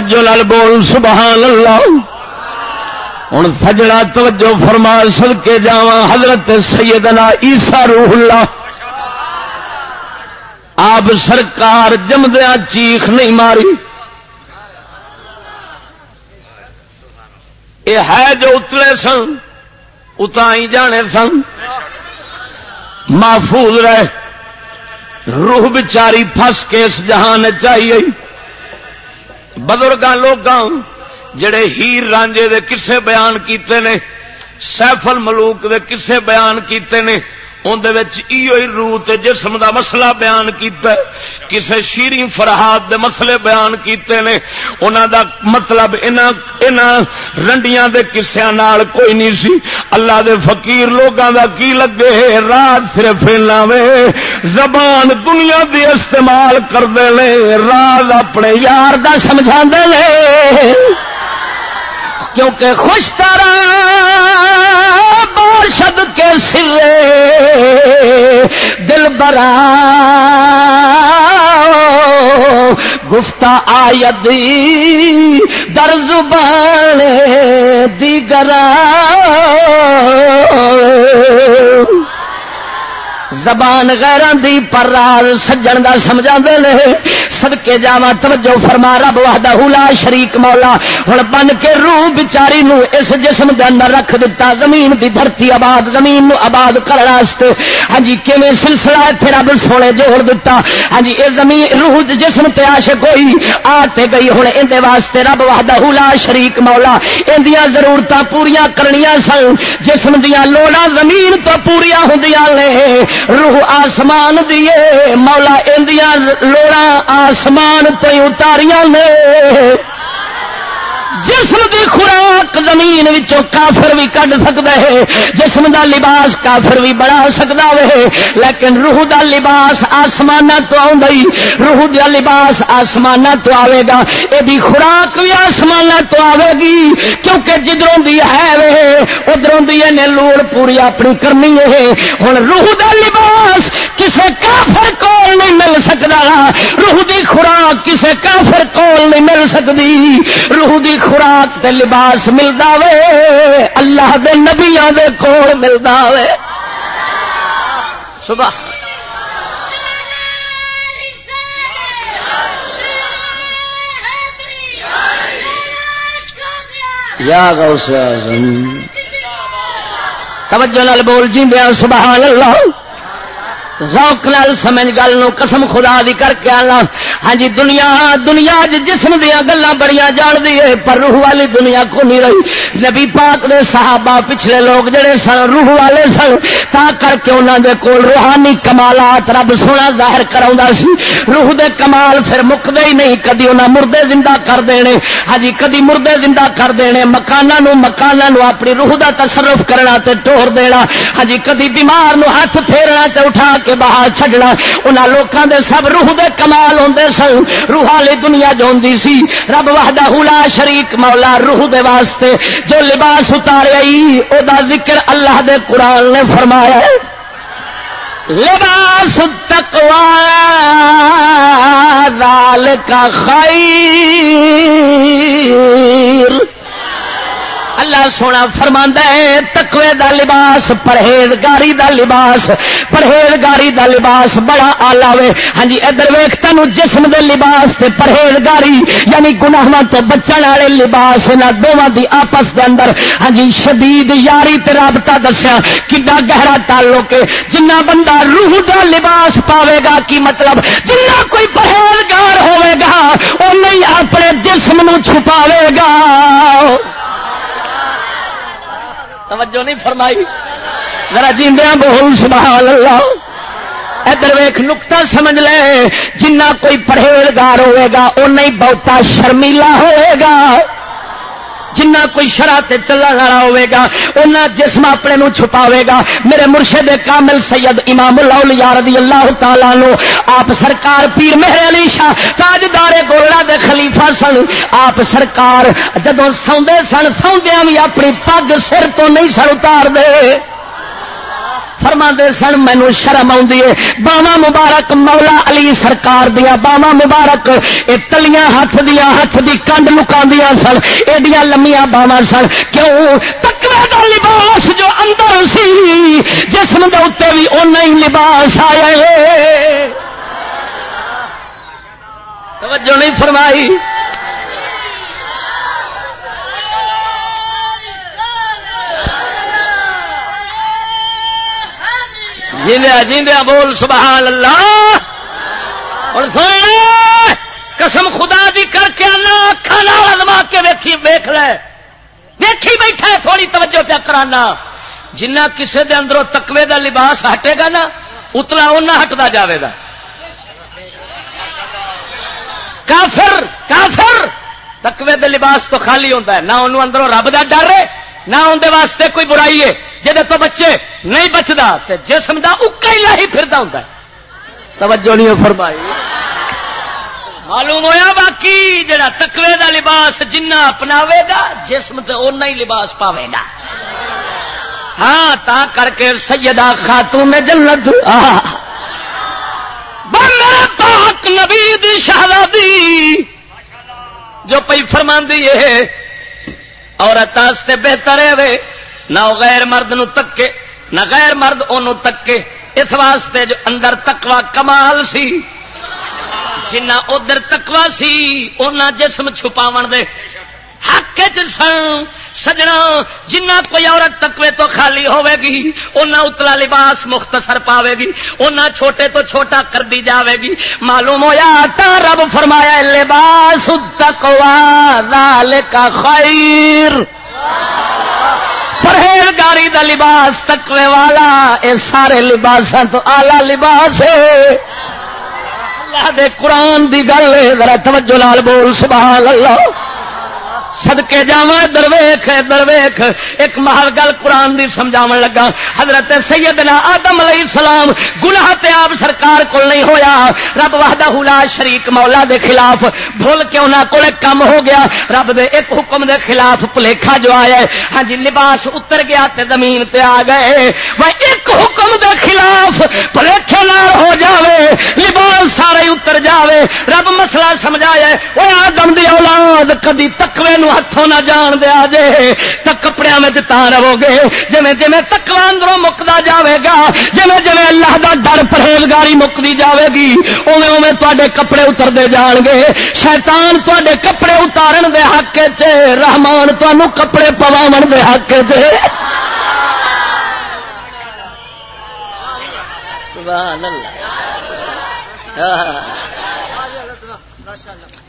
توجہ لال بول، سبحان اللہ۔ ہوں سجڑا توجہ فرما سد کے جا حضرت سیدنا عیسا روح اللہ۔ آپ سرکار جمدیا چیخ نہیں ماری۔ یہ ہے جو اتلے سن اتا ہی جانے سن۔ محفوظ رہے۔ روح بچاری پھس کے اس جہان چاہیے۔ بزرگ لوگ جڑے ہیر رانجے دے کسے بیان کیتے نے سیفل ملوک دے کسے بیان کیتے نے اندر روح جسم دا مسئلہ بیان کیتا ہے۔ کسے شیری فرحاد دے مسئلے بیان کیتے نے۔ انہاں دا مطلب رنڈیاں دے کسیاں نال کوئی نہیں سی۔ اللہ دے فقیر لوگاں دا کی لگے؟ رات صرف وے۔ زبان دنیا دی استعمال کرتے ہیں راز اپنے یار دا سمجھا لے کیونکہ خوش تارا مرشد کے سرے دل برا گفتہ آیدی در زبان دیگرا زبان غیران دی پر راز سجن دا سمجھا دے سدکے جا توجہ فرما، رب وحدہ لا شریک مولا۔ ہوں بن کے روح بچاری نو اس جسم دے اندر رکھ دیتا زمین دی دھرتی آباد، زمین نو آباد کرنے ہاں جی کیویں سلسلہ اتنے رب سونے جوڑ دیتا ہاں جی یہ زمین روح جسم تے عاشق ہوئی آتے گئی۔ ہوں اندر واسطے رب وحدہ لا شریک مولا۔ اندیاں ضرورت پوریا کرنیاں سن۔ جسم دیا لوڑا زمین تو پوریا ہوں روح آسمان دیے مولا اندیاں لوڑا آسمان تو اتاریاں نے۔ جسم دی خوراک زمین کافر بھی کھ سکتا ہے۔ جسم دا لباس کافر بھی بنا سکتا ہے لیکن روح دا لباس آسمان تو آئی روح دا لباس آسمان تو آئے گا۔ یہ خوراک بھی آسمان تو آئے گی۔ کیونکہ جدروں دی ہے وے۔ ادھروں دی نے لوڑ پوری اپنی کرنی ہے۔ ہوں روح دا لباس کسے کافر کول نہیں مل سکتا روح دی خوراک کسے کافر کول نہیں مل سکتی روح دی خوراک تے لباس ملتا وے۔ اللہ دے نبیا دے کول ملتا وے۔ صبح یا غوث توجہ نال بول جی سبحان اللہ۔ ذوق نال سمجھ گل نو قسم خدا دی کر کے آنا۔ ہاں جی دنیا دنیا جسم دیا گلا بڑی جان دی ہے، پر روح والی دنیا کو نہیں رہی۔ نبی پاک دے صحابہ پچھلے لوگ جڑے سن، روح والے سن، تا کر کے انہوں دے کول روحانی کمالات رب سونا ظاہر کرا سی۔ روح دے کمال پھر مکدے ہی نہیں، کدی انہیں مردے زندہ کر دینے۔ ہاں جی کدی مردے زندہ کر دینے مکانا نو نو اپنی روح دا تصرف کرنا تے ٹور دینا۔ ہاں جی کدی بیمار نو ہاتھ پھیرنا تے اٹھا کے کے باہر چڈنا انہوں لوگوں دے سب روح دے کمال ہوندے سن۔ روح والی دنیا جو ہوندی سی، رب وحدہ لا شریک مولا روح دے واسطے جو لباس اتارے او دا ذکر اللہ دے قرآن نے فرمایا لباس تقوا ذالک خیر۔ اللہ سونا فرما ہے تکوے دا لباس، پرہیزگاری دا لباس، پرہیزگاری دا لباس بڑا آلہ وے۔ ہاں جی ادھر ویخ تین جسم دے لباس تے پرہیزگاری یعنی گناہ تو بچن والے لباس یہاں دونوں دی آپس دے اندر۔ ہاں جی شدید یاری تے رابطہ دسیا کڈا گہرا تعلق ہے۔ جنہ بندہ روح دا لباس پاوے گا، کی مطلب؟ جنہ کوئی پرہیزگار ہوے گا وہ نہیں اپنے جسم نو چھپاوے گا۔ توجہ نہیں فرمائی۔ ذرا جیندیا بہول سبحان اللہ۔ ادھر ویخ نکتا سمجھ لے۔ جنہ کوئی پرہیزگار ہوئے گا ان نہیں بہتا شرمیلا ہوئے گا۔ جنہ کوئی شرح چلن والا ہوے گا انہیں جسم اپنے نو چھپاوے گا۔ میرے مرشد کامل سید امام الاولیاء رضی اللہ تعالیٰ نو آپ سرکار پیر مہر علی شاہ تاجدار گولڑا دے خلیفہ سن۔ آپ سرکار جدوں سوندے سن، سوندیاں بھی اپنی پگ سر تو نہیں سر اتار دے۔ فرما دے سن، مینو شرم آئی باوا مبارک مولا علی سرکار دیا باوا مبارک۔ یہ تلیاں ہاتھ دیا، ہاتھ دی کنڈ لکا سن۔ ایڈیاں لمیاں باوا سن۔ کیوں؟ تکوے کا لباس جو اندر سی، جسم دے اتنے بھی اُن ہی لباس آیا توجہ نہیں فرمائی۔ جیندیا جیندیا بول سبحان اللہ۔ اور سن قسم خدا دی کر کے آنا کھانا لما کے ویکھی ویخ لے۔ ویکھی بیٹھا ہے تھوڑی توجہ پیا کرانا جنہ کسے دے اندروں تکوے دا لباس ہٹے گا نا، اتنا اُنہ ہٹتا جاوے گا۔ کافر کافر! تکوے دے لباس تو خالی ہوتا ہے، نہ انہوں اندروں رب دا ڈر ہے نہ اندر واسطے کوئی برائی ہے۔ جہد تو بچے نہیں بچتا تو جسم کا اکا ہی لاہی پھرتا ہوں توجہ نہیں فرمائی۔ معلوم ہوا باقی جڑا تکوے دا لباس جنہ اپناوے گا، جسم تو اُنہ ہی لباس پاوے گا۔ ہاں تا کر کے سیدہ خاتون میں جنت پاک نبی دی شہزادی جو پی فرماندی ہے عورت واسطے بہتر ہے نہ وہ غیر مرد نو تکے، نہ غیر مرد ان تکے۔ اس واسطے جو اندر تکوا کمال سی، جنہ ادھر تکوا سی اونا جسم چھپاون دے۔ حق سن سجنا، جنہ کوئی عورت تکوے تو خالی ہوے گی اُنہ اتلا لباس مختصر پاوے گی اُنہ چھوٹے تو چھوٹا کر دی جاوے گی۔ معلوم ہوا تا رب فرمایا، لباس تکوا کا خیر۔ پرہیزگاری دا لباس تکوے والا، اے سارے لباس تو آلہ لباس ہے۔ اللہ دے قرآن دی گل ذرا توجہ لال بول، سبحان اللہ۔ سدکے جا درویخ درویخ ایک محل گل قرآن دی سمجھا لگا۔ حضرت سیدنا آدم علیہ السلام گناہ تے آپ سرکار کو نہیں ہویا۔ رب وحدہ حلا شریک مولا دے خلاف بھول کے انہوں کو کم ہو گیا۔ رب دے ایک حکم دے خلاف پلیکھا جو آیا ہاں جی لباس اتر گیا تے زمین تے آ گئے۔ وہ ایک حکم دے خلاف پلیکھے نہ ہو جاوے۔ لباس سارے اتر جاوے۔ رب مسئلہ سمجھایا وہ آدم دی اولاد کدی تکوے نو ہاتھوں نہ جان دیا جے تو کپڑے میں رہو گے۔ جی جی تکوا اندروں مکتا جاوے گا جی جی اللہ دا ڈر پرہیزگاری مکتی جاوے گی اوے اوے تے کپڑے اترتے جان گے۔ شیطان تے کپڑے اتارن دے حق چ رحمان تمہوں کپڑے پواو دے حق چ ہاں۔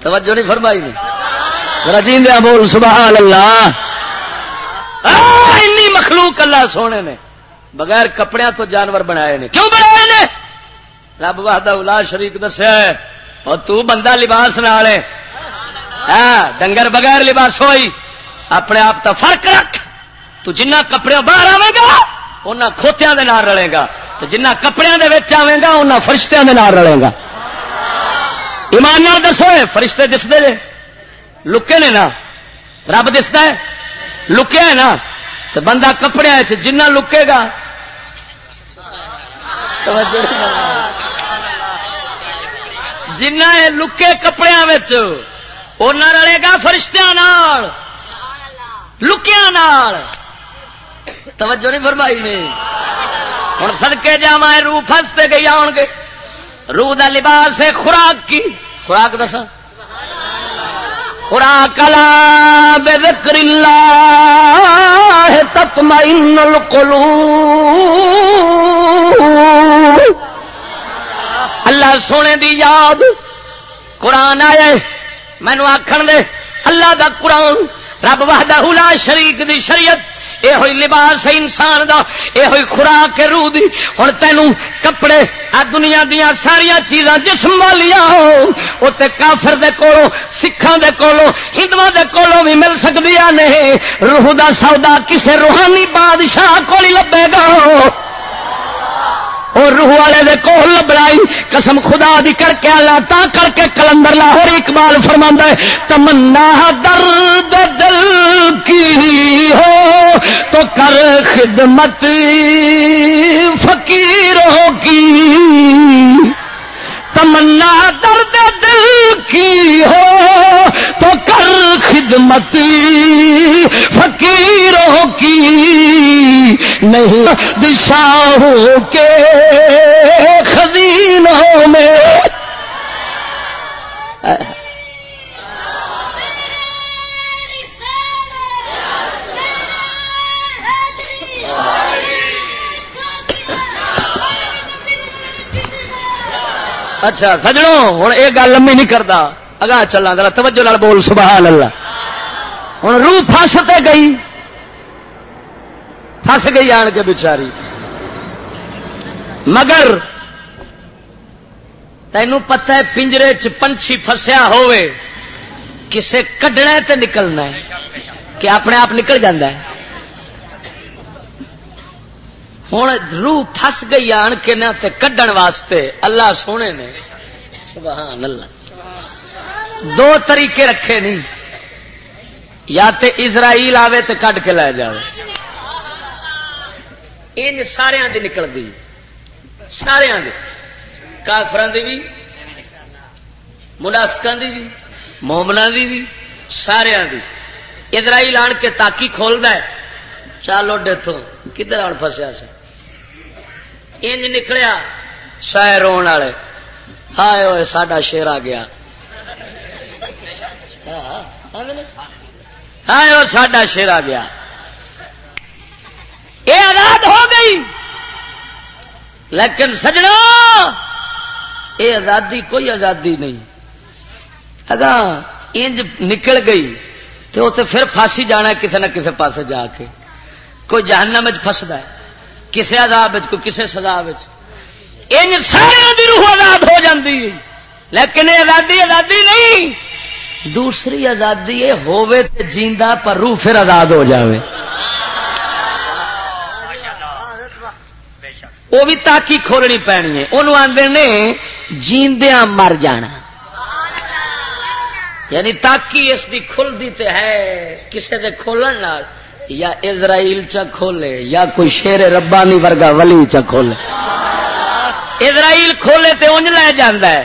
توجہ نہیں فرمائی۔ نہیں رجیندیا بول، سبحان اللہ۔ ای مخلوق اللہ سونے نے۔ بغیر کپڑے تو جانور بنائے نے۔ کیوں بنائے نے؟ رب وحدہ الا شریف دسیا اور تو بندہ لباس نال ہاں ڈنگر بغیر لباس ہوئی۔ اپنے آپ کا فرق رکھ۔ تو جنہ کپڑے باہر آئے گا ان کھوتیا رلے گا۔ تو جنہ کپڑے آئے گا ان فرشتوں کے رلے گا۔ ایمان دسو، فرشتے دستے لکے نے نا، رب دستا ہے، لکیا ہے نا، تو بندہ کپڑے جنہ لکے گا۔ جنہ لکے کپڑے رلے گا فرشتہ لکیا توجہ نہیں فرمائی نے۔ ہوں سڑکے جا روح فستے گئی، آن گے روح کا لباس ہے خوراک کی۔ خوراک دسا خوراک بے ذکر اللہ تطمئن القلوب۔ اللہ سونے دی یاد۔ قرآن آئے۔ مینو آخر دے، اللہ دا قرآن۔ رب وحدہ لا شریک دی شریعت۔ یہ ہوئی لباس ہے انسان دا یہ ہوئی خوراک روح دی۔ ہوں تینوں کپڑے، آ دنیا دیا ساریا چیزاں جسم والیا ہو تے کافر دے کولو سکھان دے کولو ہندو دے کولو بھی مل سکتی نہیں۔ روح دا سودا کسے روحانی بادشاہ کو لبے گا۔ اور روح والے دے کول لبڑائی قسم خدا دی کر کے اللہ تا کر کے کلندر لاہور اقبال فرما ہے، تمنا درد دل کی ہو تو کر خدمت فقیروں کی۔ تمنا درد دل کی ہو تو کر خدمت فقیروں کی نہیں دشاہوں کے خزینوں میں۔ اچھا سجڑوں ہوں یہ گل لمبی نہیں کرتا اگا چلا ذرا توجہ لال بول سبحان اللہ ہوں روح فس تے گئی۔ فس گئی آن کے بچاری مگر تینوں پتہ ہے پنجرے چ پنچھی فسیا ہوئے کسے کڈنا تے نکلنا ہے، کہ اپنے آپ نکل جاندہ ہے۔ ہوں روح فس گئی آن کے نہ تے کڈن واسطے۔ اللہ سونے نے۔ سبحان اللہ۔ دو طریقے رکھے نہیں۔ یا تے اسرائیل آوے تے کڈ کے لے جائے ان سارا دی نکل گئی سارا دی۔ کافران دی بھی منافقان دی بھی مومنا دی بھی سارا دی۔ اسرائیل آن کے تاکی کھول ہے۔ چالو ڈیتھو کدھر آن فسیا سے انج نکلیا سہ رو والے۔ ہائے ہوئے ساڈا شیر آ گیا۔ ہائے وہ ساڈا شیر آ گیا۔ یہ آزاد ہو گئی۔ لیکن سجنا یہ آزادی کوئی آزادی نہیں۔ اگا انج نکل گئی تو پھر پھانسی جانا کسی نہ کسی پاس جا کے۔ کوئی جہنم فسد ہے۔ کسی عذاب کو کسی سزا ان سارے روح آزاد ہو جاتی لیکن یہ آزادی آزادی نہیں۔ دوسری آزادی یہ ہوے تے جیندا پر روح پھر آزاد ہو جاوے۔ وہ بھی تاکی کھولنی پینی ہے۔ انہوں آدھے نے جیندیا مر جانا۔ یعنی تاکی اس کی کھلتی تے ہے، کسے دے کھولن یا اسرائیل چا کھولے، یا کوئی شیر ربانی ورگا ولی چا کھولے۔ اسرائیل کھولے تے انج لے جاندہ ہے،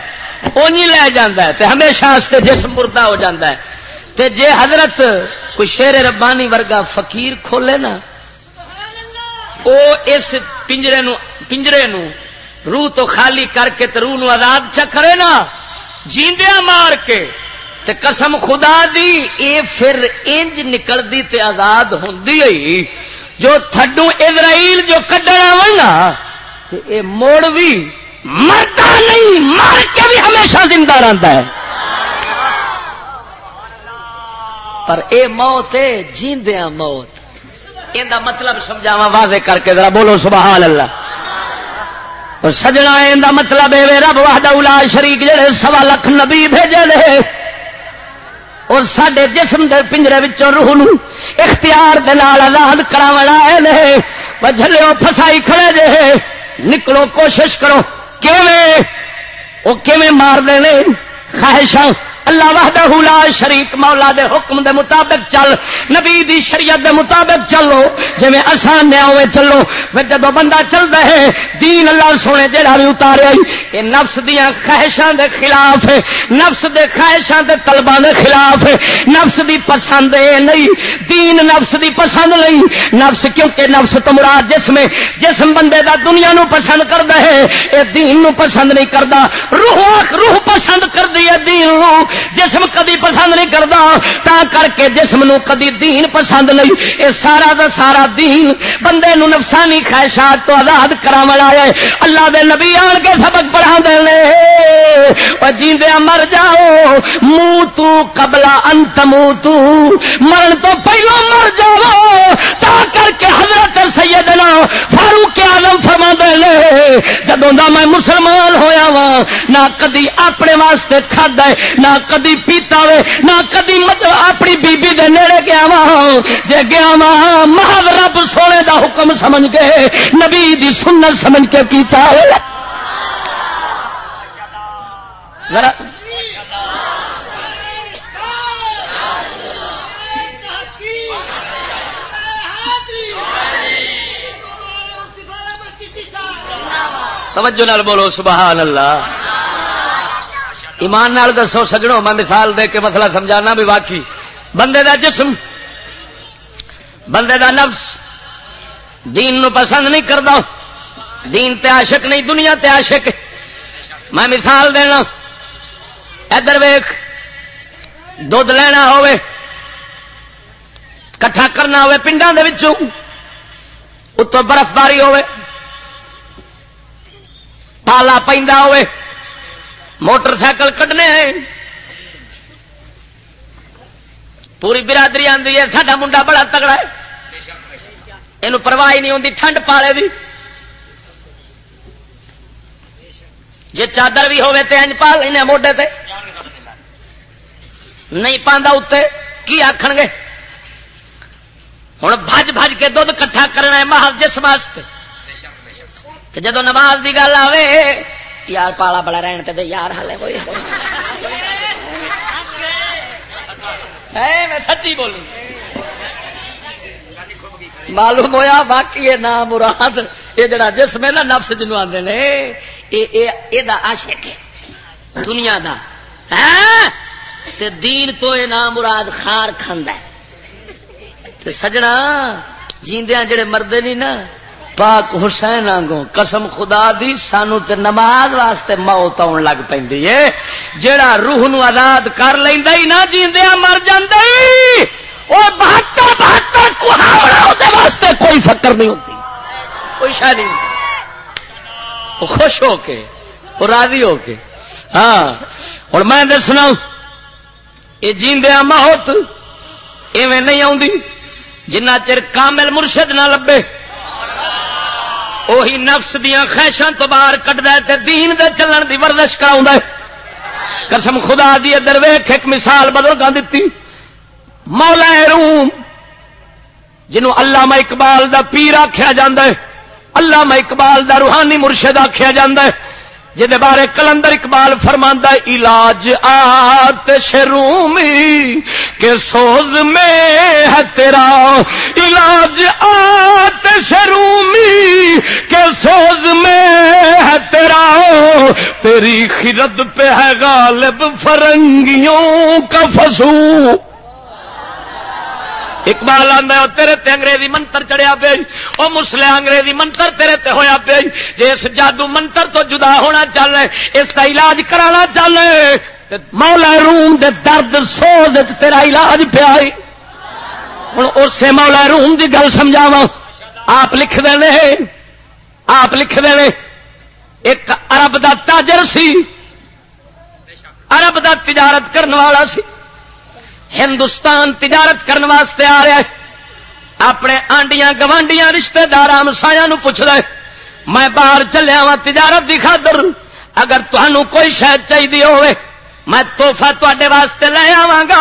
اونج لے جاندہ ہے تے ہمیشہ استے جسم مردہ ہو جاندہ ہے۔ تے جے حضرت کوئی شیر ربانی ورگا فقیر کھولے نا، او اس پنجرے نو پنجرے نو روح تو خالی کر کے تے روح نو آزاد چا کرے نا۔ جیندیاں مار کے تے قسم خدا دی، اے پھر انج نکلتی تے آزاد ہوندی ہوئی جو تھڈو اسرائیل جو کڈنا وا تے اے موڑ بھی مرتا نہیں، مر کے بھی ہمیشہ زندہ رہتا ہے۔ پر اے موت ہے جیندیا موت۔ ان دا مطلب سمجھاوا واضح کر کے ذرا بولو سبحان اللہ۔ اور سجنا ان دا مطلب ہے رب وحدہ الا شریک، جڑے سوا لکھ نبی بھیجے نے۔ اور سڈے جسم دے پنجرے وچوں روح نو اختیار دے نال آزاد کرا آئے جلو فسائی کھڑے جے نکلو، کوشش کرو۔ کیویں؟ وہ کیویں مار دے خواہشاں۔ اللہ وحدہ لا شریک مولا دے حکم دے مطابق چل، نبی دی شریعت دے مطابق چلو۔ جی آسان نیا ہوئے چلو جب بندہ چلتا ہے، دین اللہ سونے جہاں بھی اتارے یہ نفس دیا خواہشاں دے خلاف ہے۔ نفس دے خواہشاں دے طلباں دے خلاف ہے۔ نفس دی پسند اے نہیں، دین نفس دی پسند نہیں۔ نفس کیونکہ نفس تو مراد جسم جسم بندے دا دنیا نو پسند کردا ہے، اے دین نو پسند نہیں کردا۔ روح روح پسند کردی ہے دین نو۔ جسم کدی پسند نہیں کرتا تا کر کے جسم نو کدی دین پسند نہیں۔ اے سارا دا سارا دین بندے نو نفسانی خواہشات تو آزاد کرا ہے۔ اللہ دے نبی آن کے سبق پڑھا دے جیندیا مر جاؤ، منہ تو قبلا انت، منہ تو مرن تو پہلو مر جاؤ۔ تا کر کے حضرت سیدنا فاروق آلم فرما دے جدوں میں مسلمان ہویا وا نہ کدی اپنے واسطے کھد ہے، نہ کدی پیتا وے، نہ کدی اپنی بیبی دے نیڑے گیا وا جے گیا وا محب رب سونے دا حکم سمجھ کے، نبی دی سنت سمجھ کے پیتا ہے۔ توجہ نال بولو، سبحان اللہ۔ ایمان نال دسو سجڑوں میں مثال دے کے مسئلہ سمجھانا بھی واقعی بندے دا جسم، بندے دا نفس، دین نو پسند نہیں کرتا دین تے عاشق نہیں، دنیا تے عاشق۔ میں مثال دینا۔ ادھر ویخ دھد لینا ہوئے کٹھا کرنا ہوئے پنڈا اتو برف باری ہوئے پالا پہ ہوئے موٹر سائیکل کٹنے پوری برادری آدھی ہے، ساڈا منڈا بڑا تگڑا ہے۔ یہ پرواہ نہیں ہوتی ٹھنڈ پالے دی۔ جی چادر بھی ہوے تو پا لینا موڈے تے۔ نہیں پاندہ اتنے کی آخ گے؟ ہوں بج بج کے دھد کٹھا کرنا ہے محل جس واسطے۔ جدو نماز کی گل آئے یار پالا بڑا رہن تے یار ہلے کوئی میں سچی بولوں۔ معلوم ہوا باقی یہ نام مراد، یہ جڑا جسم ہے نا، نفس جنوب آتے ہیں یہ عاشق ہے، دنیا دا۔ ہاں؟ تے دین تو یہ نام مراد خار کھانا تے سجنا، جیندیاں جڑے مرد نہیں نا پاک حسین آگوں قسم خدا دی سانو تے نماز واسطے موت آن لگ پی جڑا روح نو آزاد کر لینا ہی نہ جیندیاں مر جاندی بہتر بہتر واسطے کوئی فکر نہیں ہوتی کوئی شہ نہیں وہ خوش ہو کے، وہ راضی ہو کے۔ ہاں اور میں دسنا، یہ جیندیا موت ایویں نہیں آتی جنہ چر کامل مرشد نہ لبے۔ وہی نفس دیا خیشان تو باہر کٹ دین دے چلن دی ورزش کرا قسم خدا دی درویخ ایک مثال بدل دیتی مولا روم، جنوں علامہ اقبال دا پیر آخیا جا علامہ اقبال دا روحانی مرشد آخیا جا جہد بارے کلندر اقبال فرما علاج آت شرومی کے سوز میں ہے تیرا۔ علاج آت شرومی کے سوز میں ہے تیرا، تیری خرد پہ ہے غالب فرنگیوں کا فسو۔ اقبال آدھا تیرے تے انگریزی منتر چڑھیا پی وہ مسلے انگریزی منتر تیرے تے ہویا پی جی اس جادو منتر تو جدا ہونا چل رہے اس کا علاج کرانا چل رہے مولا روم دے درد سوز تیرا علاج پیا ہوں اسے مولا روم دی گل سمجھاوا آپ لکھ دے آپ لکھ دے ایک ارب دا تاجر سی۔ ارب دا تجارت کرنے والا سی۔ ہندوستان تجارت کرنے واسطے آ رہا ہے۔ اپنے آنڈیاں گوانڈیاں رشتے دار مسایا پوچھ رہے میں باہر چلیا وا تجارت کی خاطر۔ اگر تمہوں کوئی شاید چاہیے ہوئے میں توحفہ تے واسطے لے آوا گا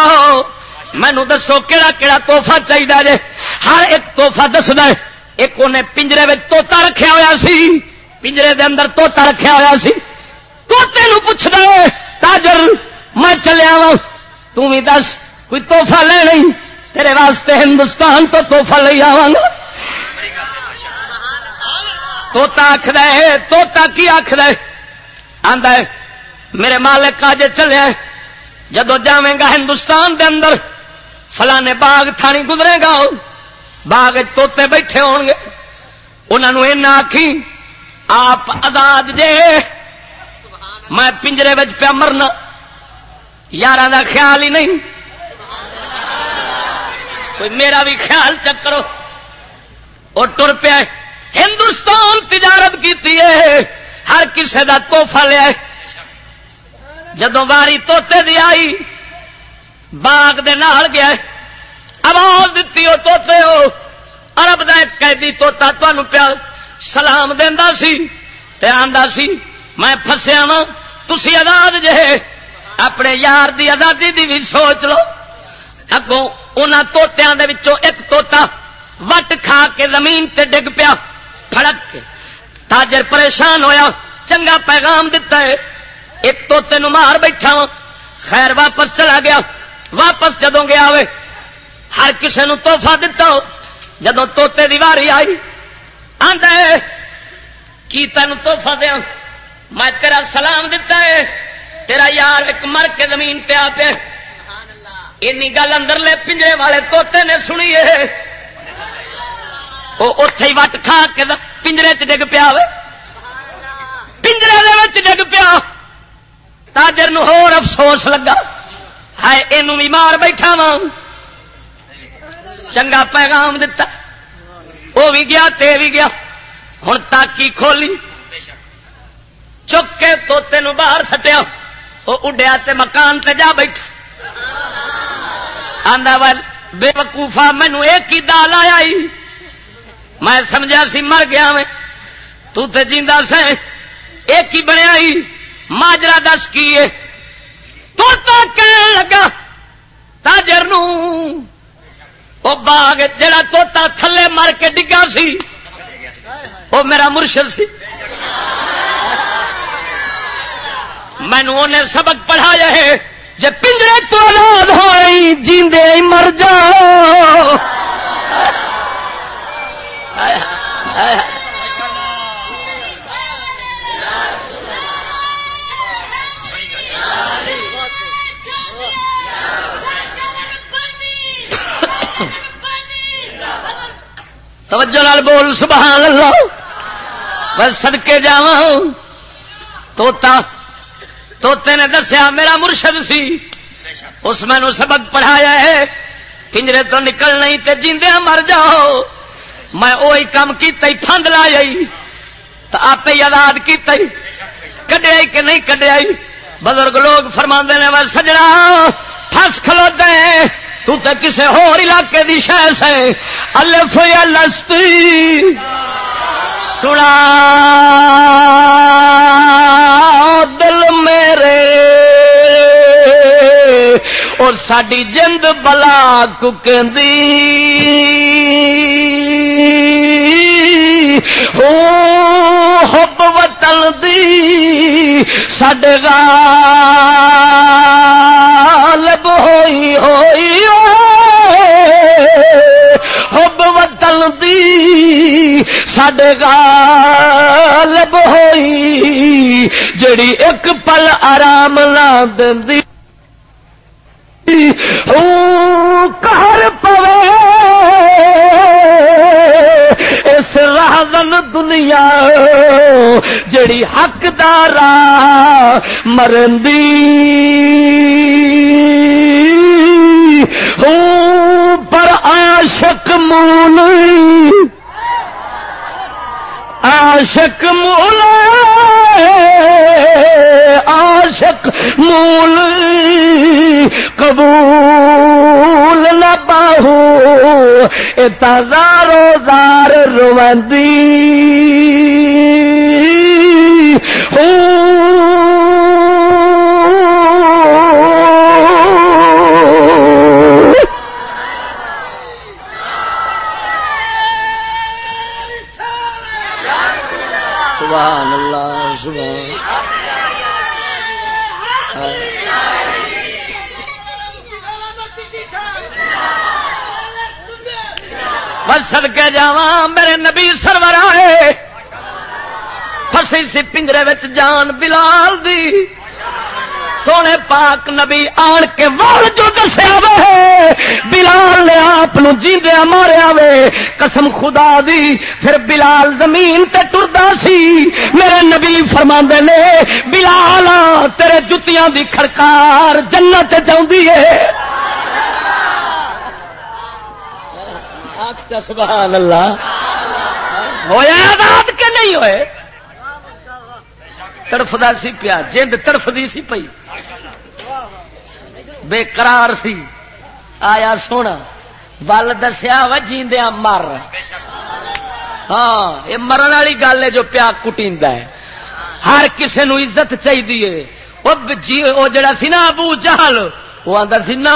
مینو دسو کہڑا کہڑا توحفہ چاہیے جی ہر ایک توحفہ دس دے ایک انہیں پنجرے میں توتا رکھا ہوا سی، پنجرے دے اندر توتا رکھا ہوا سی۔ توتے پوچھ دے تاجر، میں چلیا وا تھی دس، کوئی توحفہ لے نہیں تیرے واسطے ہندوستان تو توحفہ لے آوا گا۔ توتا آخر توتا کی آخر آدھا میرے مالک آج چلے جدو جاویں گا ہندوستان دے اندر فلانے باغ تھانی گزرے گا۔ باغ توتے بیٹھے ہو گے۔ انہوں آخی آپ آزاد جے۔ میں پنجرے بچ پیا مرنا۔ یار کا خیال ہی نہیں۔ کوئی میرا بھی خیال چکرو اور ٹر پیا ہندوستان تجارت کی ہر کسی کا توحفہ لیا جدو باری توتے دی آئی، باغ دے نال گیا آواز دیتی ہو توتے ہو ارب کا ایک قیدی توتا تمہوں پیا سلام دینا سی تے آندا سی، میں فسیا وا تھی آزاد جے۔ اپنے یار دی آزادی دی بھی سوچ لو۔ اگوں توتیا ایک توتا وٹ کھا کے زمین تے ڈگ پیا۔ پڑک کے تاجر پریشان ہویا۔ چنگا پیغام دتا ہے۔ ایک توتے نو مار بیٹھا خیر واپس چلا گیا۔ واپس جدو گیا ہوئے ہر کسی نو توحفہ دتا جدو توتے دی واری آئی کی تین توحفہ دیا میں تیرا سلام دتا ہے تیرا یار ایک مر کے زمین پہ آتے گل اندر لے پنجرے والے توتے نے سنی ہے۔ وہ اتے ہی وٹ کھا کے پنجرے چ ڈگ پیا پنجرے ڈگ پیا۔ تاجر ہور افسوس لگا۔ ہے یہ مار بیٹھا وا چنگا پیغام دتا۔ وہ بھی گیا تے بھی گیا۔ ہوں تاکی کھولی۔ چک کے توتے باہر سٹیا۔ وہ اڈیا تے مکان تے جا بیٹھا۔ آدھا بے وقوفا مینو ایک ہی دال آیا میں سمجھا سی مر گیا میں۔ تو تے جیندا سے ایک ہی بنیا ماجرا دس کی تو کہنے لگا تاجر وہ باغ جڑا توتا تھلے مر کے ڈگا سی، وہ میرا مرشد سی۔ مینو نے سبق پڑھایا ہے جب پنجرے تو اولاد ہوئی، جیندے مر جاؤ۔ توجہ لال بول، سبحان اللہ۔ بس سدکے جا توتا توتے نے دسیا، میرا مرشد سی۔ اس میں سبق پڑھایا ہے۔ پنجرے تو نکل نہیں تے جیندے مر جاؤ۔ میں وہی کام کیتا ہی پھند لا جائی تو آپ ہی آزاد کیتا ہی۔ کڈیا کہ نہیں کڈیا بزرگ لوگ فرما نے بس سجنا، پھس کھلو دے تو تے کسے ہور علاقے دی شہ سے الف یا لستی سنا۔ دل میرے۔ اور ساری جند بلا ککندی ہو حب وطن دی سڈے غالب ہوئی ہوئی حب وطن دی سڈے غالب ہوئی جڑی ایک پل آرام نہ دیں کر پوے اس راہن دنیا جڑی حق دار مرندی ہوں پر عاشق مول عاشق مول عاشق مول قبول نہ باہو اتارو دار روندی۔ بس سد کے جا میرے نبی سرور آئے۔ فسی سی پنجرے جان بلال دی۔ سونے پاک نبی آن کے وال جو دسیا وے بلال نے آپ جیندیا ماریا وے قسم خدا دی، پھر بلال زمین تے ٹردا سی۔ میرے نبی فرما نے، بلال تیرے جتیاں دی کھڑکار جنت جاؤں ہے۔ اچھا، سبحان اللہ۔ ہویا آزاد کے نہیں ہوئے؟ تڑفدا سی پیا، جند تڑفدی سی پئی۔ بے قرار سی۔ آیا سونا بل دسیا و جیندیا مر۔ ہاں یہ مرن والی گل ہے جو پیا کٹی ہے۔ ہر کسی نو عزت چاہیے جی، وہ جڑا سی نا ابو جہل، وہ آدھا سی، نا۔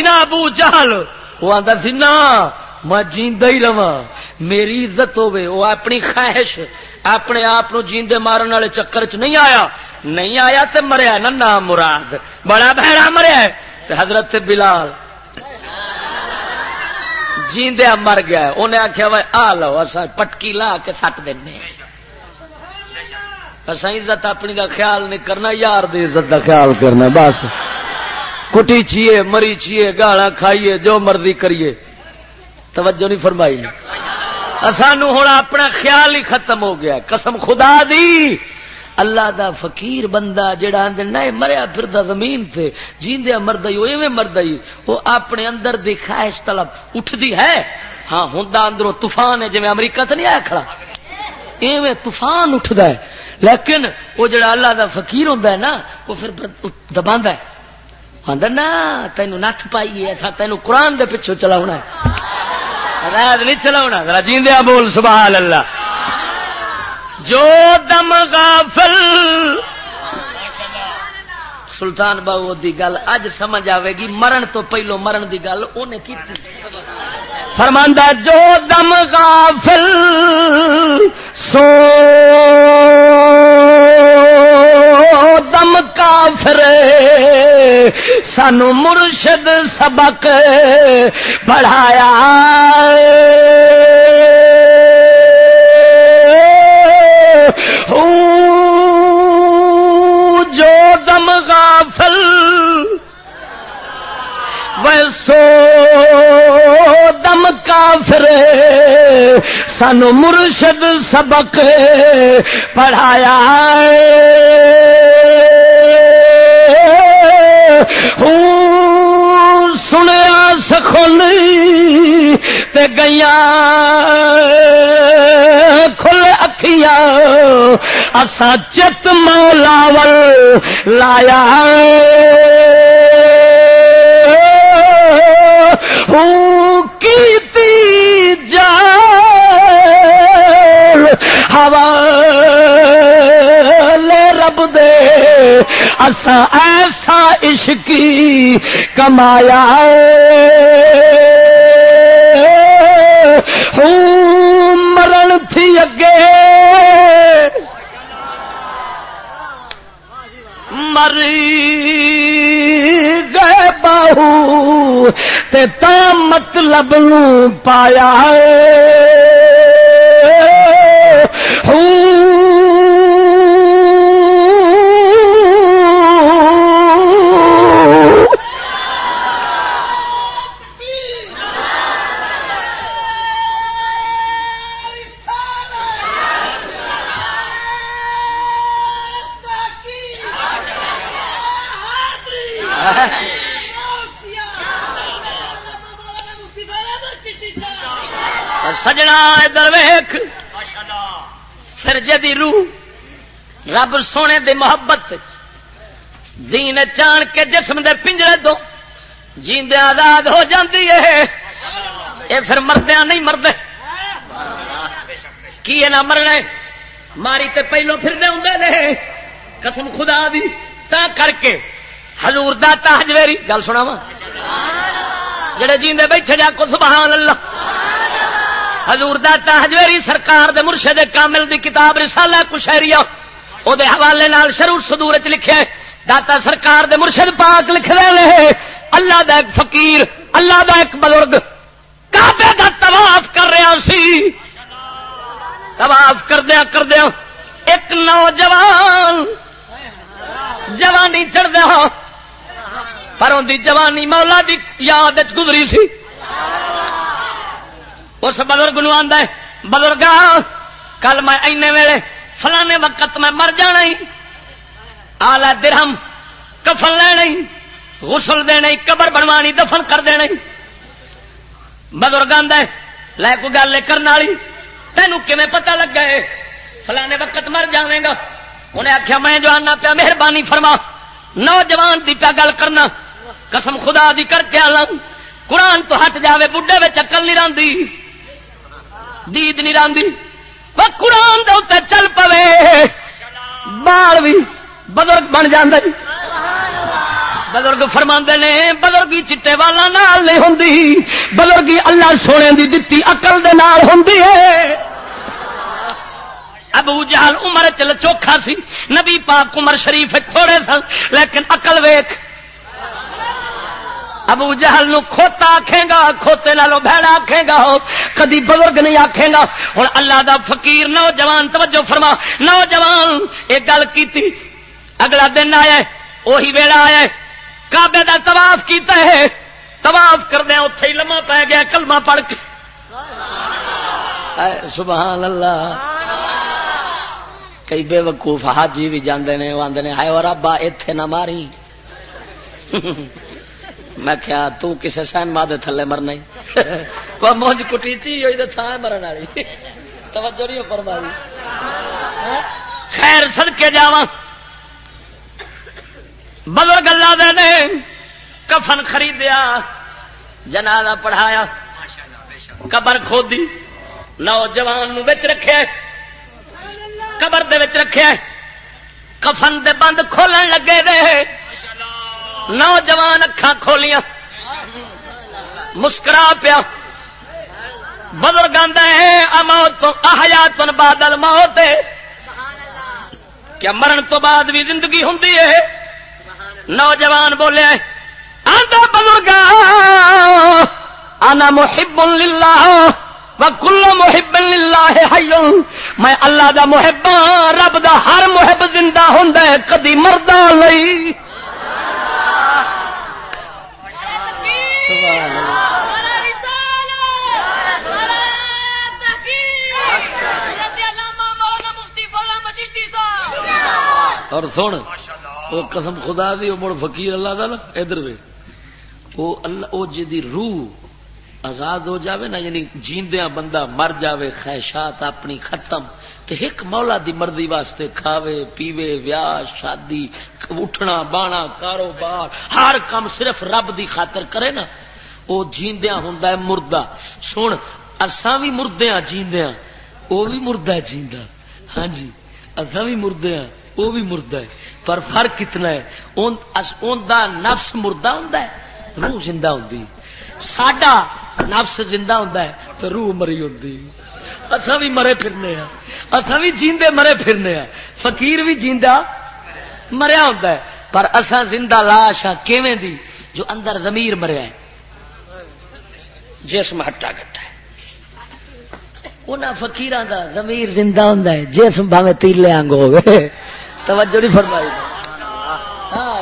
سنا ابو جہل۔ وہ آتا سی نا میں جیند ہی رہا میری عزت ہوے وہ اپنی خواہش، اپنے آپ جیندے مارن والے چکر چ نہیں آیا۔ نہیں آیا تے مریا نا نام مراد۔ بڑا بہرا مریا تے حضرت بلال۔ جیندیا مر گیا انہیں آخیا بھائی آ لو اصا پٹکی لا کے سٹ دینا اصا عزت اپنی کا خیال نہیں کرنا، یار دی عزت کا خیال کرنا، بس۔ کٹی چیے مری چیے گالا کھائیے، جو مرضی کریے۔ توجہ نہیں فرمائی سانو ہوں اپنا خیال ہی ختم ہو گیا۔ قسم خدا دی۔ اللہ دا فقیر بندہ جڑا اندر نئے مریا پھر زمین تے، جیندیا مرد ایویں مرد وہ اپنے اندر دی خواہش طلب اٹھتی ہے۔ ہاں ہوں اندروں طوفان ہے جی امریکہ تو نہیں آیا کھڑا۔ ایویں طوفان اٹھتا ہے۔ لیکن وہ جڑا اللہ دا فقیر ہوتا ہے نا وہ پھر دبا ہے۔ آدھا نا تین نت پائیے تین قرآن دے پچھو چلا ہونا ہے. رات نہیں چلا ذرا جیندیا بول سبحان اللہ جو دم غافل سلطان بابو دی گل اج سمجھ آئے گی، مرن تو پہلو مرن دی گل انہیں کی فرماندہ جو دم غافل سو دم کافر سانو مرشد سبق پڑھایا جو دم غافل ویسو دم کافر سانو مرشد سبق پڑھایا سنیا سکھولی تے گیا کھل اکھیا اسا چت مولاول لایا کی جا ہوا لے رب دے اسا ایسا عشقی کمایا مرن تھی اگے مری گئے بہو تے تا مطلب نو پایا ہوں پھر جدی روح رب سونے دی محبت دین چان کے جسم دے پنجرے دو، جیندے آزاد ہو جاتی ہے یہ پھر مردیا نہیں مرد کی نہ مرنے؟ ماری تے پہلو پھر دے ہوں قسم خدا دی، تا کر کے حضور دا تاجویری گل سنا وا جڑے جیندے بیٹھے جا کو سبحان اللہ۔ حضور دا تاجویری سرکار دے مرشد کامل دی کتاب رسالہ کشہریہ او دے حوالے نال شروع صدور وچ داتا سرکار دے مرشد پاک لکھ رہے ہیں اللہ دا ایک فقیر، اللہ دا ایک بزرگ، کعبے دا طواف کر رہا سی۔ طواف کردیا کردیا ایک نوجوان، جوانی چڑھ دیا پر ان دی جوانی مولا دی یاد گزری سی۔ اس بزرگ نو آدھا بزرگ کل میں این ویلے فلانے وقت میں مر جانا آلہ درہم کفن لینا غسل دینا قبر بنوانی، دفن کر دینا بزرگ آدھا لے کو گل کرنے والی تینوں کھے پتا لگا ہے؟ فلانے وقت مر جائے گا۔ انہیں آخیا میں جو آنا پیا، مہربانی فرما، نوجوان دی پیا گل کرنا، قسم خدا دی کر کے آ قرآن تو ہٹ جاوے، بڈھے میں چکل نہیں راندی۔ دید نہیں راندی وہ قرآن دے چل پوے بال بھی بزرگ بن جاندے بزرگ فرما نے بزرگی چٹے والا نال نہیں ہوں بزرگی اللہ سونے دی دتی اقل دے نال ہوں ابو جہل عمر چل چوکھا سی نبی پاک عمر شریف تھوڑے سن لیکن اقل ویخ ابو جہل نو کھوتا آخے گا، کھوتے نالو بھڑا آخے گا، کدی بزرگ نہیں آخے گا۔ ہوں اللہ دا فقیر نوجوان توجہ فرما۔ نوجوان ایک گل کی اگلا دن آیا وہی ویڑا آیا کابے کا طواف کیتا ہے۔ طواف کردیا اتے ہی لما پی گیا، کلمہ پڑھ کے۔ سبحان اللہ۔ کئی بے وقوف حاجی بھی جانے نے آدھے ہائے اور ابا اتے نہ ماری۔ میں کیا تو کسے سین ماں تھلے مرنا وہ موج کٹی چی ہوئی تو تھان مرن والی. توجہ نہیں فرمائی. خیر سڑکے جاواں. بزرگ اللہ دے نے کفن خریدیا، جنازہ پڑھایا، قبر کھودی، نوجوان بچ رکھے، قبر دے وچ رکھے، کفن دے بند کھولن لگے دے نوجوان اکھا کھولیاں۔ مسکرا پیا۔ بزرگ اموت احیات بادل موت کیا مرن تو بعد بھی زندگی ہوں نوجوان بولے بزرگ آنا محب للہ کل محب للہ میں اللہ دا محب رب دا ہر محب زندہ اور سن، وہ قسم خدا دی مڑ فقیر اللہ دا نا، ادھر وہ اللہ، وہ جی روح آزاد ہو جاوے نا یعنی جیندیا بندہ مر جاوے، خواہشات اپنی ختم، تے ایک مولا دی مرضی واسطے کھاوے، پیوے، ویاہ، شادی، اٹھنا، بانا، کاروبار، ہر کام صرف رب دی خاطر کرے نا۔ وہ جیندیا ہوں مردہ۔ سن، اساں بھی مردیا جیندیا وہ بھی مردہ جیندا۔ ہاں جی اساں بھی مردیا وہ بھی مردہ ہے، پر فرق کتنا ہے؟ ان دا نفس مردہ ہوں روح زندہ ہوں ساڈا نفس زندہ ہوں تو روح مری ہوں اصا بھی مرے پھرنے ہاں۔ اصا بھی جیندے مرے پھرنے ہاں۔ فقیر بھی جیندا مریا ہوں پر اصا زندہ لاش ہاں کیویں دی؟ جو اندر زمیر مریا ہے۔ جسم ہٹا گٹا ہے۔ انہوں فکیر دا زمیر زندہ ہوں جسم بھاوے تیلے آنگ ہو گئے۔ توجہ نہیں فرمائی۔ ہاں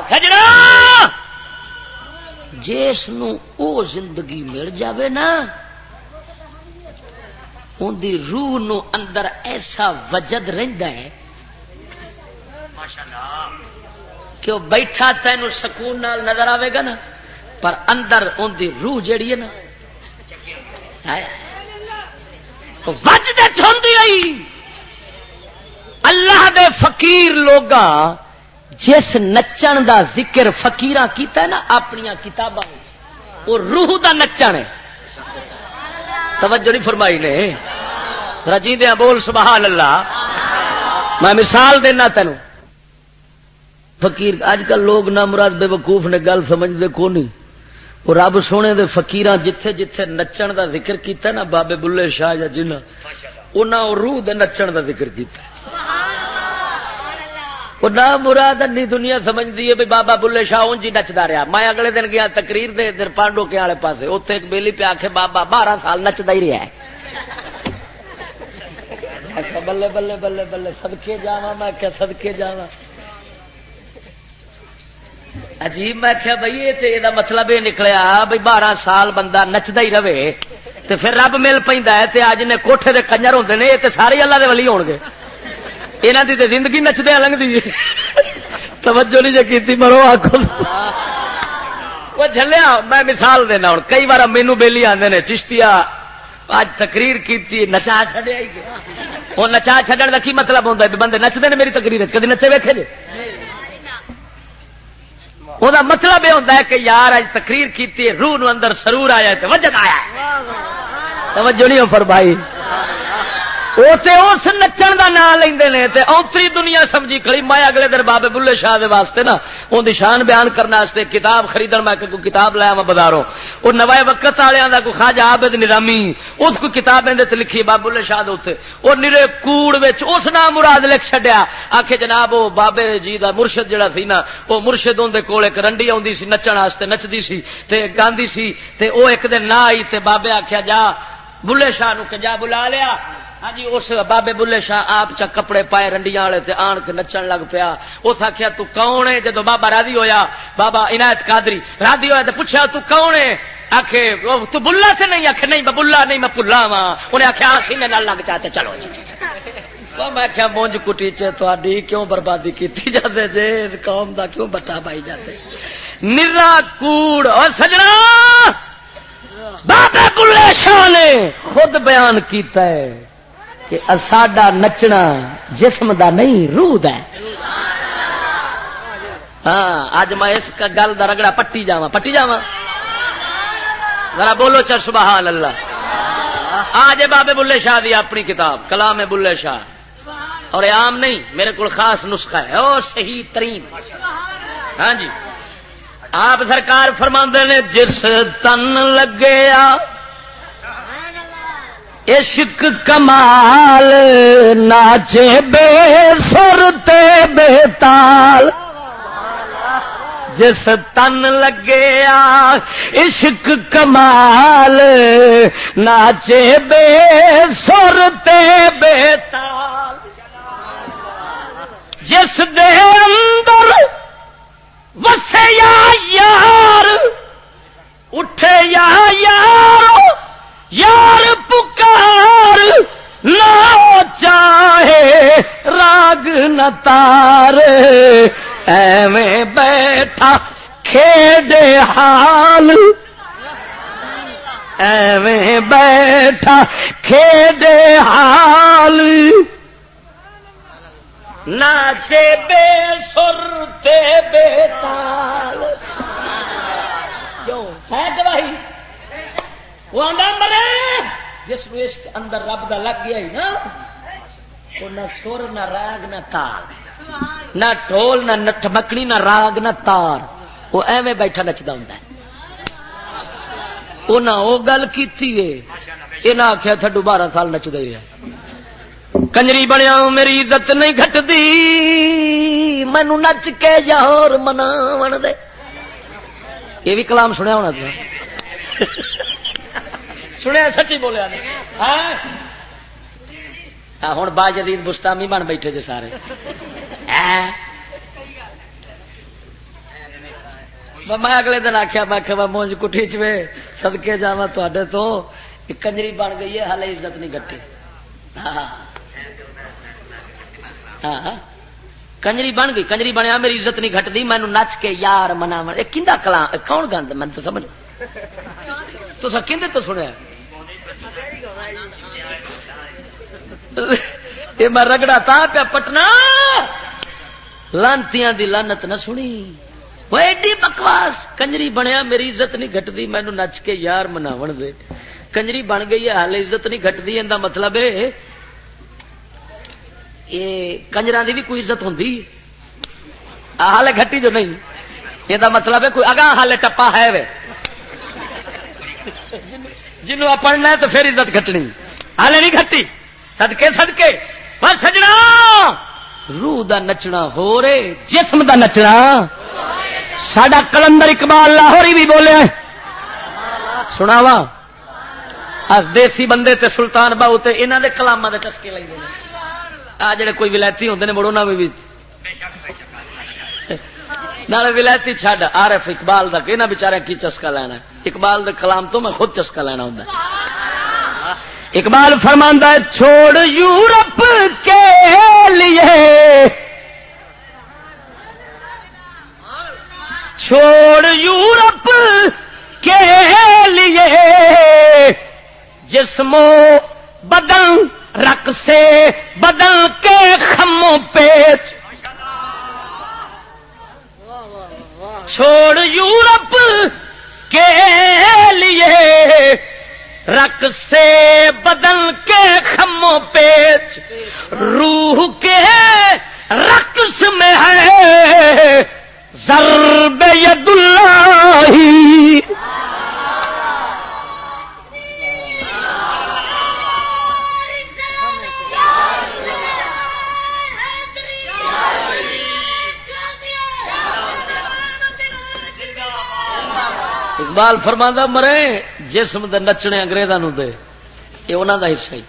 جس او زندگی مل جاوے نا ان دی روح نو اندر ایسا وجد رہندا ہے کہ وہ بیٹھا تین سکون نال نظر آئے گا نا پر اندر ان دی روح جیڑی ہے نا وجد ہوندی آئی اللہ دے فقیر لوگ جس نچن دا ذکر فکیر کیتا ہے نا اپنی کتاباں وہ روح دا نچن ہے۔ توجہ نہیں فرمائی نے۔ رجیدیا بول، سبحان اللہ۔ میں مثال دینا تینوں فقیر اج کل لوگ نہ مراد بے وقوف نے گل سمجھتے کو نہیں۔ وہ رب سونے دے فقیر جتھے جتھے نچن دا ذکر کیتا نا، بابے بلے شاہ یا جنہ، انہاں روح دے نچن دا ذکر کیتا وہ نہ مراد انی دنیا سمجھتی ہے بھی بابا بلے شاہ ان جی نچتا رہا۔ میں اگلے دن گیا تقریر دے در پانڈو کے والے پاس اتنے ایک بیلی پہ آخ بابا بارہ سال نچتا ہی رہا ہے۔ بلے بلے بلے بلے سدکے جا میں کیا سدکے جا عجیب، میں کیا بھائی یہ مطلب یہ نکلیا بھائی بارہ سال بندہ نچتا ہی رہے۔ تو پھر رب مل پہ اج نے کوٹھے دے کنجر ہوتے ہیں یہ سارے اللہ دے ولی ہو گے۔ یہاں کی زندگی نچدیا لگتی توجہ نہیں جی مرو آخو وہ جلیا میں مثال دینا ہوں کئی بار مینو بہلی آدھے نے چشتیا اج تقریر کی نچا چڈیا وہ نچا چڈن کا کی مطلب ہوتا ہے بندے نچتے ہیں میری تقریر کدی نچے ویکے جی وہ مطلب یہ ہوتا ہے کہ یار اج تقریر کی روح نو اندر سرور آیا وجد آیا توجہ نہیں ہو پر بھائی وہ تے اس نچن کا نام لے اوتری دنیا سمجھی کھڑی، میں اگلے دن بابے بلے شاہ دے واسطے نا ان کی شان بیان کرنے کتاب خریدن، میں کوئی کتاب لایا میں بازاروں۔ وہ نوائے وقت والوں کا کوئی خاجا آبد نرامی اس کو کتاب اندر لکھی بابے بلے شاہ دے وہ نیڑے کوڑ اس نام مراد لکھ چڈیا آخ جناب وہ بابے جی کا مرشد جہا سی نا وہ مرشد اندر کول ایک رنڈی آدھی سی نچن نچتی سی گاندھی سی وہ ایک دن نہ آئی بابے آخیا جا بلے شاہ نو جا بلا لیا۔ ہاں جی اس بابے بلے شاہ آپ چا کپڑے پائے رنڈیاں والے تے آن کے نچن لگ پیا۔ اس آخیا تو کون ہے جدو بابا راضی ہویا؟ بابا عنایت قادری راضی ہوا تو پوچھا تو کون ہے؟ آخ تو بلا سے نہیں؟ آخ نہیں میں بلا نہیں میں پلا وا انہیں آخیا سینے لگ چاہتے چلو جی۔ میں کیا مونج کٹی چی کیوں بربادی کی جاتے جی قوم دا کیوں بٹا پائی جاتے نرا کوڑ اور سجنا بابے بلے شاہ نے خود بیان کیتا ہے۔ کہ ساڈا نچنا جسم دا نہیں، روح ہے۔ ہاں اج میں اس گل کا رگڑا پٹی جا پٹی جا ذرا بولو چل، سبحان اللہ۔ آج بابے بلے شاہ دی اپنی کتاب، کلام بلے شاہ۔ اور عام نہیں، میرے کو خاص نسخہ ہے۔ او صحیح ترین۔ ہاں جی۔ آپ سرکار فرما نے، جس تن لگیا عشق کمال، ناچے بے سرتے بے تال۔ جس تن لگے عشق کمال، ناچے بے سرتے بے تال۔ جس دے اندر وسے یا یار، اٹھے یا یار یار پکار نہ چاہے، راگ نہ تار ایویں بیٹھا کھیڈ حال۔ ایویں بیٹھا کھیڈ حال۔ ناچے بے سر تے بے تال۔ کیوں ہے گواہی وہ آدھا مرے، جس کو عشق اندر رب دا لگ گیا ہی نا، وہ نہ سر نہ راگ، نہ تار۔ نہ ٹول نہ نٹ نہ راگ، نہ تار۔ وہ ایویں بیٹھا نچتا ہوں انہیں وہ گل کی یہ آخیا تھڈو بارہ سال نچتا ہی رہا کنجری بنیا، میری عزت نہیں گٹتی مینو نچ کے جاور منا دے۔ یہ بھی کلام سنیا ہونا تھا۔ سنیا سچی بولیا ہاں؟ ہاں، ہوں با جدید بستامی بن بیٹھے جی سارے۔ ہاں؟ میں اگلے دن آخیا میں آخیا مونج کٹھی چوے سدکے جا تو۔ کنجری بن گئی ہے ہال عزت نہیں گٹی ہاں کنجری بن گئی، کنجری بنیا، میری عزت نہیں گٹتی مینو نچ کے یار منا کلا کون گند من تو سمجھ۔ تو کہ تو سنیا یہ میں رگڑا تا پیا پٹنا لانتی دی لانت نہ سنی۔ وہ ایڈی بکواس، کنجری بنیا، میری عزت نہیں گٹتی مینو نچ کے یار مناو دے۔ کنجری بن گئی ہے ہال عزت نہیں گٹتی ان مطلب ہے، یہ کنجر کی بھی کوئی عزت ہوں ہال گٹی جو نہیں یہ مطلب ہے، کوئی اگاں ہال ٹپا ہے وے۔ جنوں پڑھنا ہے تو پھر عزت گٹنی ہال نہیں گٹی سدکے سدکے پر سجنا۔ روح دا نچنا ہو رے جسم دا نچنا۔ سڈا کلندر اقبال لاہوری بھی بولے سنا وا دیسی بندے تے سلطان باؤ تے انہوں دے کلاما دے چسکے لگے۔ آ جڑے کوئی ولایتی ہوتے ہیں مڑو نہ بھی بے شک بے شک ولایتی چڈ آر ایف اقبال کا کہ بچارے کی چسکا لینا اقبال دے کلام تو میں خود چسکا لینا ہوں اقبال فرماندہ چھوڑ یورپ کے لیے۔ چھوڑ یورپ کے لیے۔ جسم بدن رق بدن کے خموں پہ چھوڑ یورپ کے لیے، رق سے بدن کے خموں پیچ روح کے رقص میں ہے، ضرب ید اللہ۔ اقبال فرما مرے، جسم دے نچنے اگریزوں دے۔ یہ انہوں دا حصہ ہی۔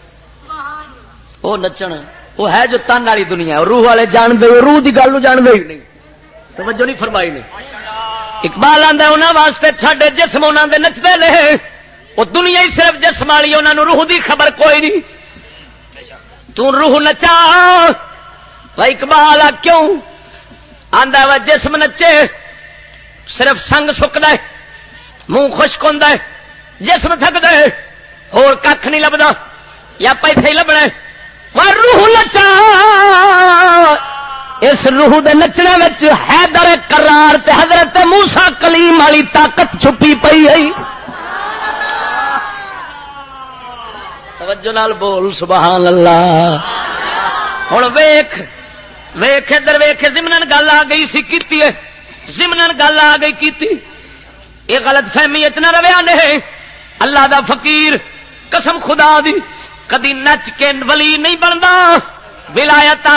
وہ نچن، وہ ہے جو تن والی دنیا روح والے جان دے روح کی گل جان دے ہی نہیں۔ توجہ نہیں فرمائی نہیں اقبال آدھا انہوں واسطے چھڈے جسم انہوں دے نچتے رہے وہ دنیا ہی صرف جسم والی انہوں روح دی خبر کوئی نہیں۔ تو روح نچا۔ بھائی اقبال آ کیوں؟ آدھا وا جسم نچے، صرف سنگ سکتا ہے۔ منہ خشک ہوں جسم تھکتا ہے ہو کھ نہیں لبدا، یا پیسے ہی لبنا وہ روح نچا اس روح دے نچنے میں حیدر کرار تے حضرت موسا کلیم والی طاقت چھپی پئی ہے۔ توجہ نال بول، سبحان اللہ۔ ہوں ویخ ویخ ادھر ویخ زمن گل آ گئی سی کی زمن گل آ گئی کی یہ غلط فہمی اتنا رویا نہیں۔ اللہ دا فقیر، قسم خدا دی، کدی نچ کے ولی نہیں بنتا ولایت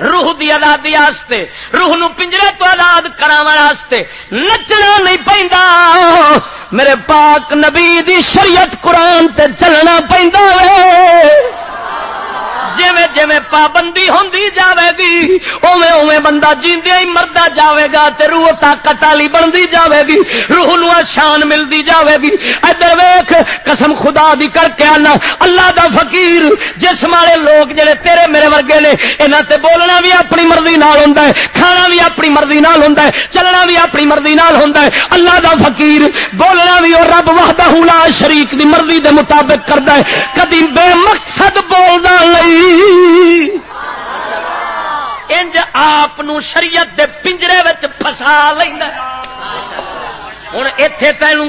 روح دی آزادی آستے، روح نو پنجرے تو آزاد کراستے نچنا نہیں پہنتا میرے پاک نبی دی شریعت قرآن تے چلنا پہنتا جویں جویں پابندی ہوں جاوے گی اوے اوے بندہ جیندیا ہی مردا جاوے گا تے روح طاقت والی بنتی جاوے گی، روح نو شان ملتی جاوے گی۔ ادھر ویخ قسم خدا دی کر کے آنا، اللہ دا فقیر جس والے لوگ جڑے تیرے میرے ورگے نے یہاں تے بولنا بھی اپنی مرضی نال ہوں کھانا بھی اپنی مرضی نال ہوں چلنا بھی اپنی مرضی نال ہوں اللہ دا فقیر، بولنا بھی اور رب وحدہ لا شریک دی مرضی دے مطابق کرتا ہے۔ کدی بے مقصد بولنا نہیں انج آپ شریعت دے پنجرے فسا لینا ہوں اتے تین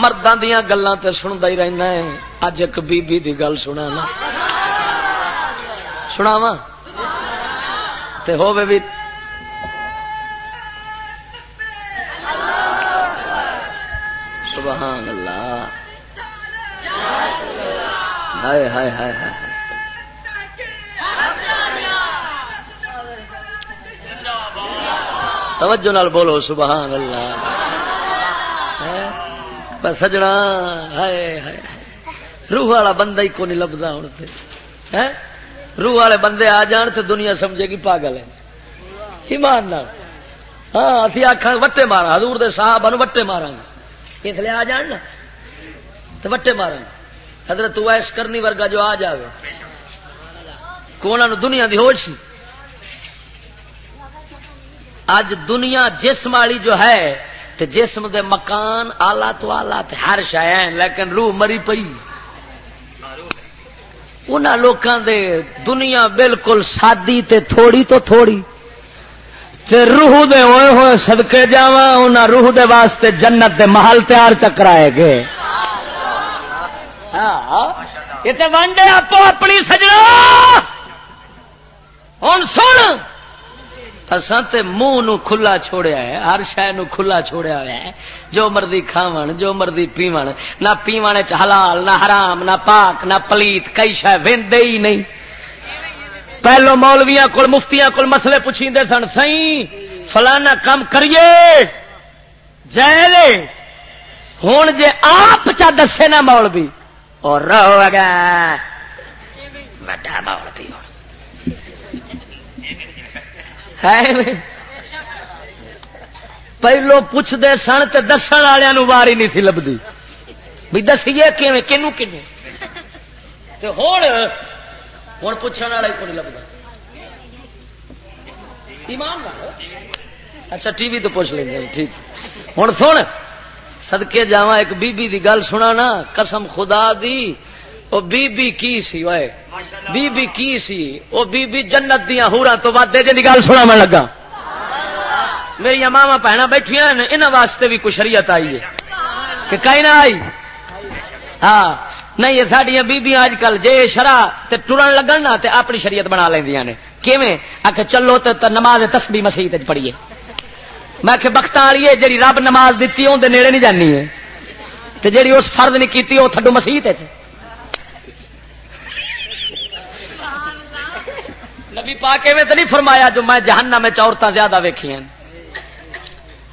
مردوں دیا گلان تے سنتا ہی رہنا ہے۔ اج ایک بی بی دی گل سنا نا۔ سناوا تے ہوے بھی سبحان اللہ۔ ہائے ہائے ہائے ہائے۔ توجہ نال بولو، سبحان اللہ۔ سجنا، ہائے روح والا بندہ ہی کو نہیں لبدا ہوں روح والے بندے آ جان تو دنیا سمجھے گی پاگل ہے۔ ایمان نال۔ ہاں اسی آخ وٹے مارا۔ حضور دے صاحب وٹے مارا اس لیے آ جان نا۔ تو وٹے مارا حضرت ویس کرنی ورگا جو آ جائے کو دنیا دی ہوش سی۔ اج دنیا جسم والی جو ہے، تے جسم دے مکان آلہ تو آلہ تے ہر شہ لیکن روح مری پئی۔ ان لوکاں دے دنیا بالکل سادی تے تھوڑی تو تھوڑی۔ تے روح دے ہوئے ہوئے سدکے جا ان روح دے واسطے جنت دے محل تیار چکرائے گے۔ ہاں, ہاں۔ یہ تو ونڈے آپ اپنی سجنا! ہوں سن! تے منہ نو کھلا چھوڑیا ہے، ہر شہ نو کھلا چھوڑیا ہوا ہے۔ جو مرضی کھاون، جو مرضی پیون، نہ پیون حلال، نہ حرام، نہ پاک، نہ پلیت، کئی شہ وے ہی نہیں۔ پہلو مولویا کول، مفتیاں کول مسئلے پوچھی سن سی فلانا کام کریے جائے ہوں جے آپ چا دسے نا مولوی۔ اور رہو گا بڑا مولوی ہو۔ پہلو پوچھتے سن تو دس والوں واری نہیں تھی لبھی بھی دسیے کنو کنو ہوں ہوں پوچھنے والا کو نہیں لگتا اچھا ٹی وی تو پوچھ لیں گے ٹھیک ہوں سن سدکے جا ایک بی بی دی گل سنا نا قسم خدا دی وہ بی بی کی سی وے بی بی کی سی؟ وہ بی بی جنت دیا ہورا تو بعد جی گل سنا میں لگا۔ میری ماوا بہن بیٹھیا ان واسطے بھی کچھ شریعت آئی ہے۔ کہ کہیں نہ آئی؟ ہاں۔ نہیں، یہ سڈیا بیبیاں اج کل جے شرح ٹرن لگن نا تے اپنی شریعت بنا لیندیاں نے۔ کیویں؟ آ کے چلو تے نماز تسبی مسیح پڑھیے۔ میں کہ بخت والی ہے جی رب نماز دیتی اندر نیڑے نہیں جانی ہے۔ تو جی اس فرد نہیں کی وہ تھڈو مسیح نبی پا کے تو نہیں فرمایا جو میں جہانا میں عورتیں زیادہ ویکھی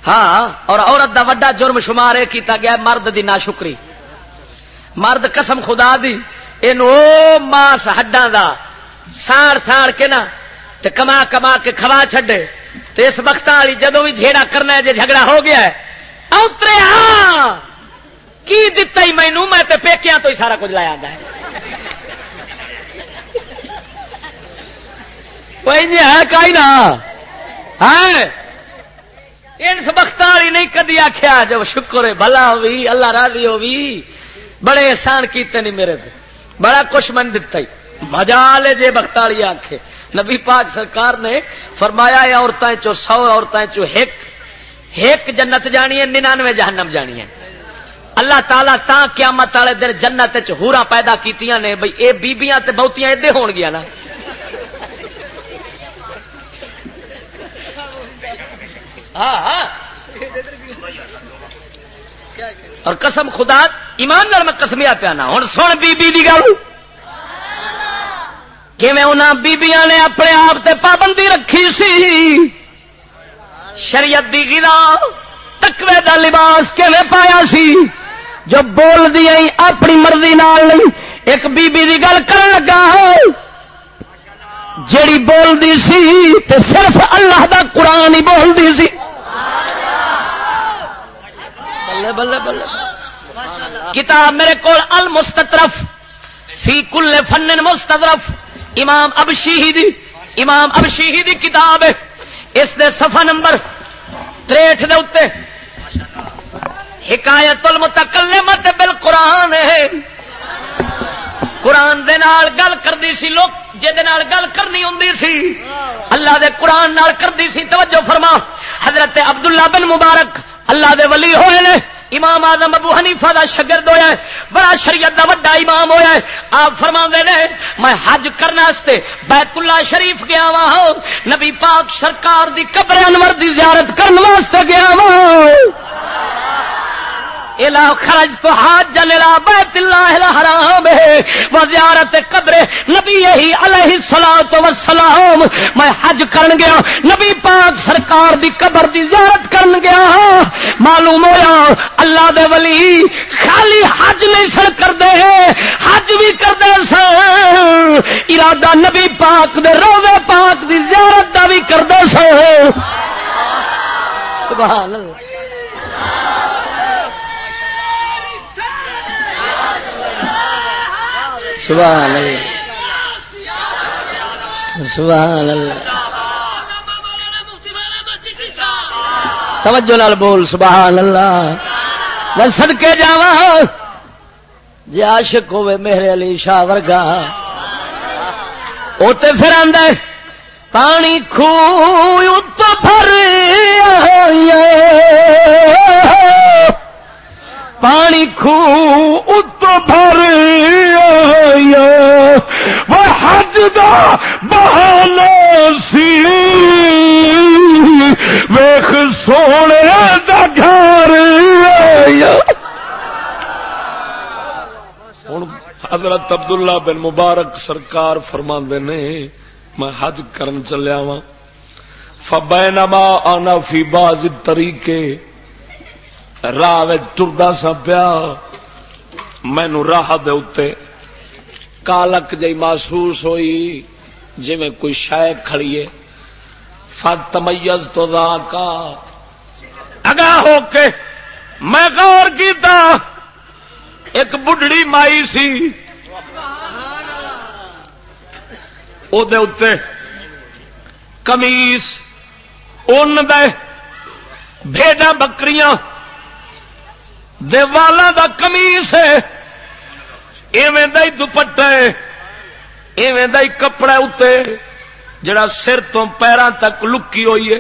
ہاں اور عورت دا وڈا جرم شمار یہ کیتا گیا مرد دی نا شکری مرد قسم خدا دی یہ ماس ہڈا دا ساڑ ساڑ کے نا تے کما کما کے کھوا چھڈے۔ تے اس وقت والی جدو بھی جھیڑا کرنا ہے جی جھگڑا ہو گیا ہے۔ اترے ہاں! کی دتا ہی مینو میں تے پیکیاں تو ہی سارا کچھ لایا ہے۔ کوئی نہیں ہے کئی نہ والی نہیں کدی آخیا جب شکر ہے، بھلا ہوئی، اللہ راضی ہوئی۔ بڑے احسان کیتے نہیں میرے پہ بڑا کچھ من دتا ہی مزا لے جے بختالی آخے نبی پاک سرکار نے فرمایا ہے عورتیں چو سو، عورتیں چو ایک ایک جنت جانی ہے، ننانوے جہنم جانی ہے۔ اللہ تعالیٰ تا قیامت والے دن جنت ہورا پیدا کیتیاں نے۔ بھئی اے بیبیاں تے بہتیاں ادے ہون گیا نا۔ ہاں ہاں۔ اور قسم خدا، ایمان میں قسمیا پیانا ہوں سن بی بی دی گل۔ بیبیاں نے اپنے آپ تے پابندی رکھی سی؟ شریعت دی گرا تکوے دا لباس کیویں پایا سی؟ جو بول دیا اپنی مرضی نال نہیں، ایک بی بی دی گل کر لگا ہے۔ جیڑی بول دی سی تے صرف اللہ دا قرآن ہی بول دی سی۔ بلے بلے بلے۔ کتاب میرے کو المستطرف، فی کل فن مستطرف۔ امام اب شیدی امام اب شیدی کتاب ہے۔ اس دے صفحہ نمبر تریٹ دے اتنے حکایت المتکلمت بالقرآن ہے۔ قرآن دے نال گل کردی سی لوگ جہد گل کرنی ہوں سی۔ اللہ دے قرآن نال کردی سی، توجہ فرما۔ حضرت عبداللہ بن مبارک اللہ دے ولی ہوئے نے۔ امام آدم ابو حنیفہ دا شگرد ہویا ہے بڑا شریعت دا وڈا امام ہویا ہے آپ فرما دے نے، میں حج کرنا استے بیت اللہ شریف گیا وہاں نبی پاک سرکار دی قبر انور دی زیارت کرنے واسطے گیا وہاں خرج تو حاج جللا بیت اللہ الحرام و زیارت قبر نبی یہی علیہ الصلوۃ والسلام۔ میں حج کرن گیا، نبی پاک سرکار دی قبر دی زیارت کرن گیا ہاں۔ معلوم ہویا، اللہ دے ولی خالی حج نہیں سن کر دے حج بھی کر دے سن۔ ارادہ نبی پاک دے، روزے پاک دی زیارت دا بھی کر دے سن۔ سبحان اللہ۔ سبحان اللہ۔ سبحان اللہ۔ توجہ نال بول، سبحان اللہ۔ میں سدکے جا جی عاشق ہوے میرے علی شاہ ورگا۔ وہ تو پھر آدھا پانی خو تو پھر پانی خو اتو بھر وہ حج دا بہانا سی۔ ویخ سونے دا گھر ہوں حضرت عبداللہ بن مبارک سرکار فرما نے، میں حج کرن چلیا وا فبینما آنا فی باز طریقے راہ ٹردا سا پیا۔ مینو راہ دے کالک جی محسوس ہوئی جی میں کوئی شہ کھڑیے فت میز تو کا اگا ہو کے میں غور کیتا۔ ایک بڑھڑی مائی سی۔ اتے کمیس، اون دے بھیڈا بکریاں دیوالا دا کمیس ہے۔ ایویں دئی دوپٹا ایویں دئی کپڑا اتنے جڑا سر تو پیروں تک لکی ہوئی ہے۔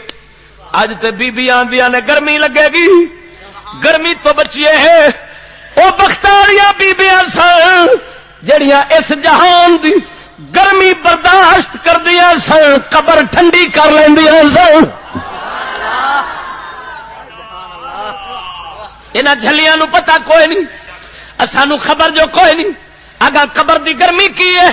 اج تے بی آدیا نے گرمی لگے گی۔ گرمی تو بچیے ہے وہ بختاریاں بیبیاں سن جڑیاں اس جہان دی گرمی برداشت کر دیا سن۔ قبر ٹھنڈی کر لیا سن۔ یہاں جلیاں پتا کوئی نہیں۔ سانو خبر جو کوئی نہیں۔ اگا قبر دی گرمی کی ہے۔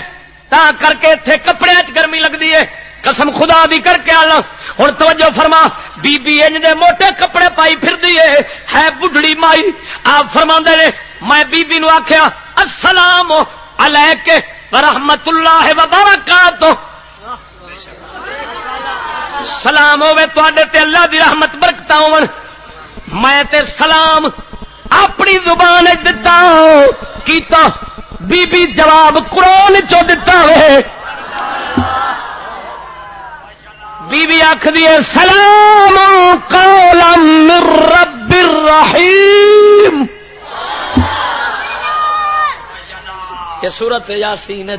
تا کر کے اتنے کپڑے چ گرمی لگتی ہے۔ قسم خدا بھی کر کے آنا۔ ہوں توجہ فرما۔ بی بی انج دے موٹے کپڑے پائی پھر دیے ہے بڑھڑی مائی۔ آپ فرما نے، میں بی بی نو آخیا السلام علیک رحمت اللہ وبرکات سلام ہوے تے اللہ دی رحمت برکت ہو میں تے سلام اپنی زبان دتا کیتا بی بی جواب قرآن چو دتا ہوئے بی بی آخ دیے سلام قولا من رب الرحیم۔ یہ سورت یاسین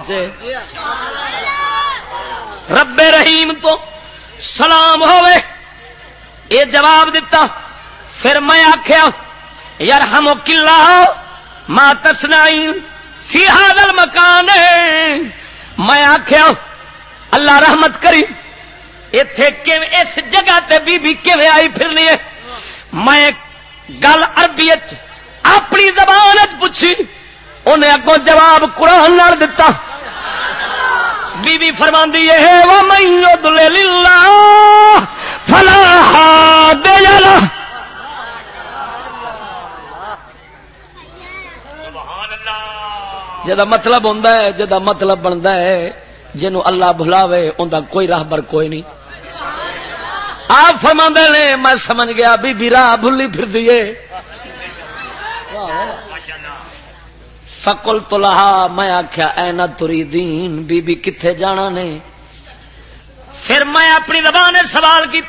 رب رحیم تو سلام ہوئے یہ جواب دیتا پھر میں آخیا یار ہم کلا ماں تسنائی فی حاضر مکان میں آخیا اللہ رحمت کری اتے اس جگہ تے بی بی کیویں آئی پھرنی ہے؟ میں گل عربی اپنی زبان پوچھی انہیں اگوں جواب قرآن دتا۔ بی بی فرما ہے وہ میں دلے للہ دے جا مطلب ہوں جا مطلب بنتا ہے جنو اللہ بلاوے ان کا کوئی راہ بر کوئی نہیں۔ آپ فرما نے، میں سمجھ گیا، بی بی راہ بھلی پھر دیے فکل تو لہا، میں آخیا اینا تری دین بی بی کتنے جانا نے؟ پھر میں اپنی زبان سوال کیا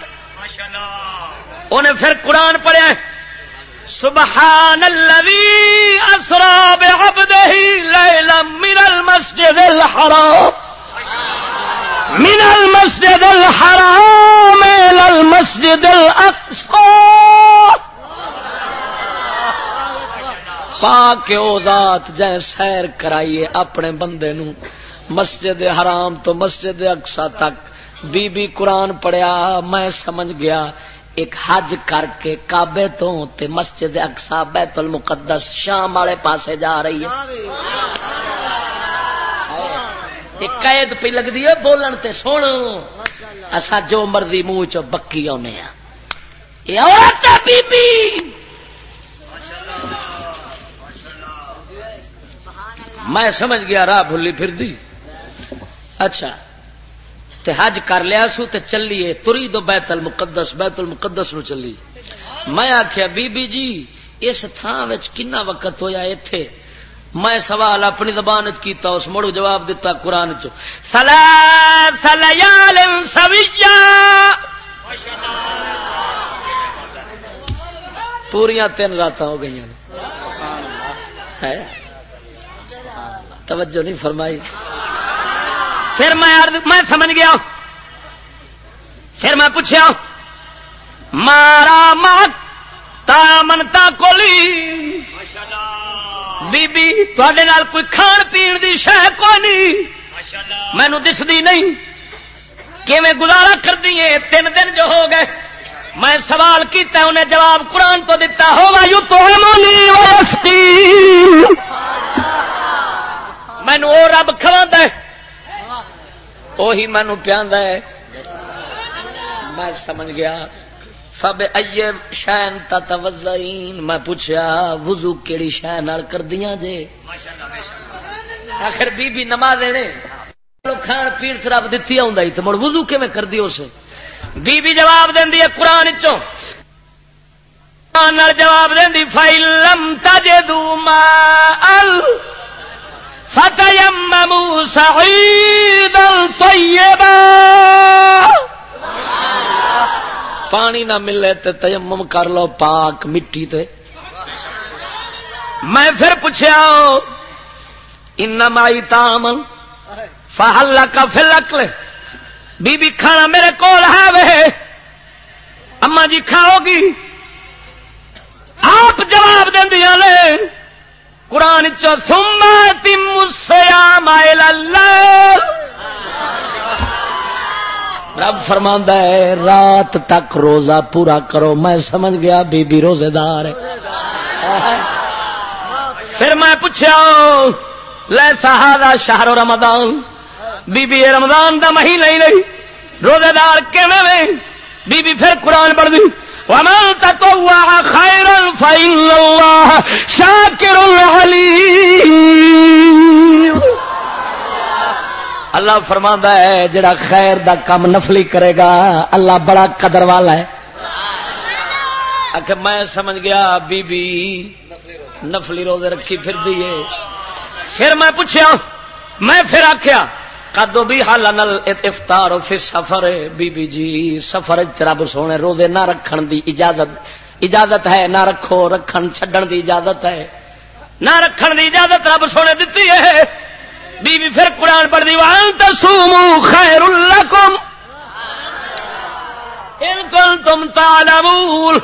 انہیں پھر قرآن پڑھیا سبحان الذي اسرا بعبده ليلا من المسجد الحرام. من المسجد الحرام الى المسجد الاقصى. پاک او ذات جے سیر کرائیے اپنے بندے نو مسجد حرام تو مسجد اقصا تک. بی بی قرآن پڑھیا، میں سمجھ گیا ایک حج کر کے کابے تو تے مسجد اقسا بیت المقدس شام والے پاسے جا رہی ہے۔ قید پہ لگتی ہے بولن تے سن۔ اصا جو مرضی منہ چ بکی آنے بی بی میں سمجھ گیا راہ بھلی پھر دی۔ اچھا۔ تے حج کر لیا سو تے چلیے، تری دو بیت المقدس بیت المقدس نو چلی میں آخیا بی بی جی اس تھان کنا وقت ہویا اتے میں سوال اپنی زبان کیتا، اس مڑو جواب دیتا قرآن چو سلا سویا پوریا تین رات ہو گئی توجہ نہیں فرمائی۔ پھر میں میں سمجھ گیا پھر میں پوچھا مارا مات تا منتا کولی بی بی نال کوئی کھان پین دی شہ کوئی نہیں مینو دستی نہیں۔ کیویں گزارا کر دیے تین دن جو ہو گئے۔ میں سوال کیتا انہیں جواب قرآن تو دتا ہوگا یو تو مینو رب کھوا وہی مینو پیا میں سمجھ گیا۔ فب شین توزین میں پوچھا وزو کہڑی شہ کر دیا جے؟ آخر بی بی نماز کھان پیر رب دتی آ تو مڑ وزو کی کر دی اسے بی بی جواب دینی ہے قرآن چوں چو جواب دینی فائلم تج دو مال فتيمموا سعيدا طيبا پانی نہ ملے تو تیمم کر لو پاک مٹی تے. میں پھر پوچھا ان مائی تام فہل کا فلک لے بی بی کھانا میرے کول ہے وے. اما جی کھاؤ گی؟ آپ جواب دیا لے قرآن رب فرما ہے، رات تک روزہ پورا کرو۔ میں سمجھ گیا بی بی روزے دار پھر میں پوچھا، لے سہارا شہر رمضان۔ بی بی رمضان دا مہینہ ہی نہیں۔ روزے دار کیون بی بی پھر قرآن پڑھ دی ومن تطوع خيرا فإن الله شاكر عليم۔ اللہ فرما ہے، جڑا خیر دا کام نفلی کرے گا، اللہ بڑا قدر والا ہے۔ میں سمجھ گیا، بی بی نفلی روزے رکھی پھر دیے پھر میں پوچھا میں پھر آخیا کدو بھی حال نل افطار پھر سفر بی بی جی سفر رب سونے روزے نہ رکھن دی اجازت اجازت ہے، نہ رکھو، رکھن چھڈن دی اجازت ہے۔ نہ رکھن دی اجازت رب سونے دیتی ہے۔ بی بی پھر قرآن پڑھ دی وان تسومو خیر لکم ان کنتم تعلمون۔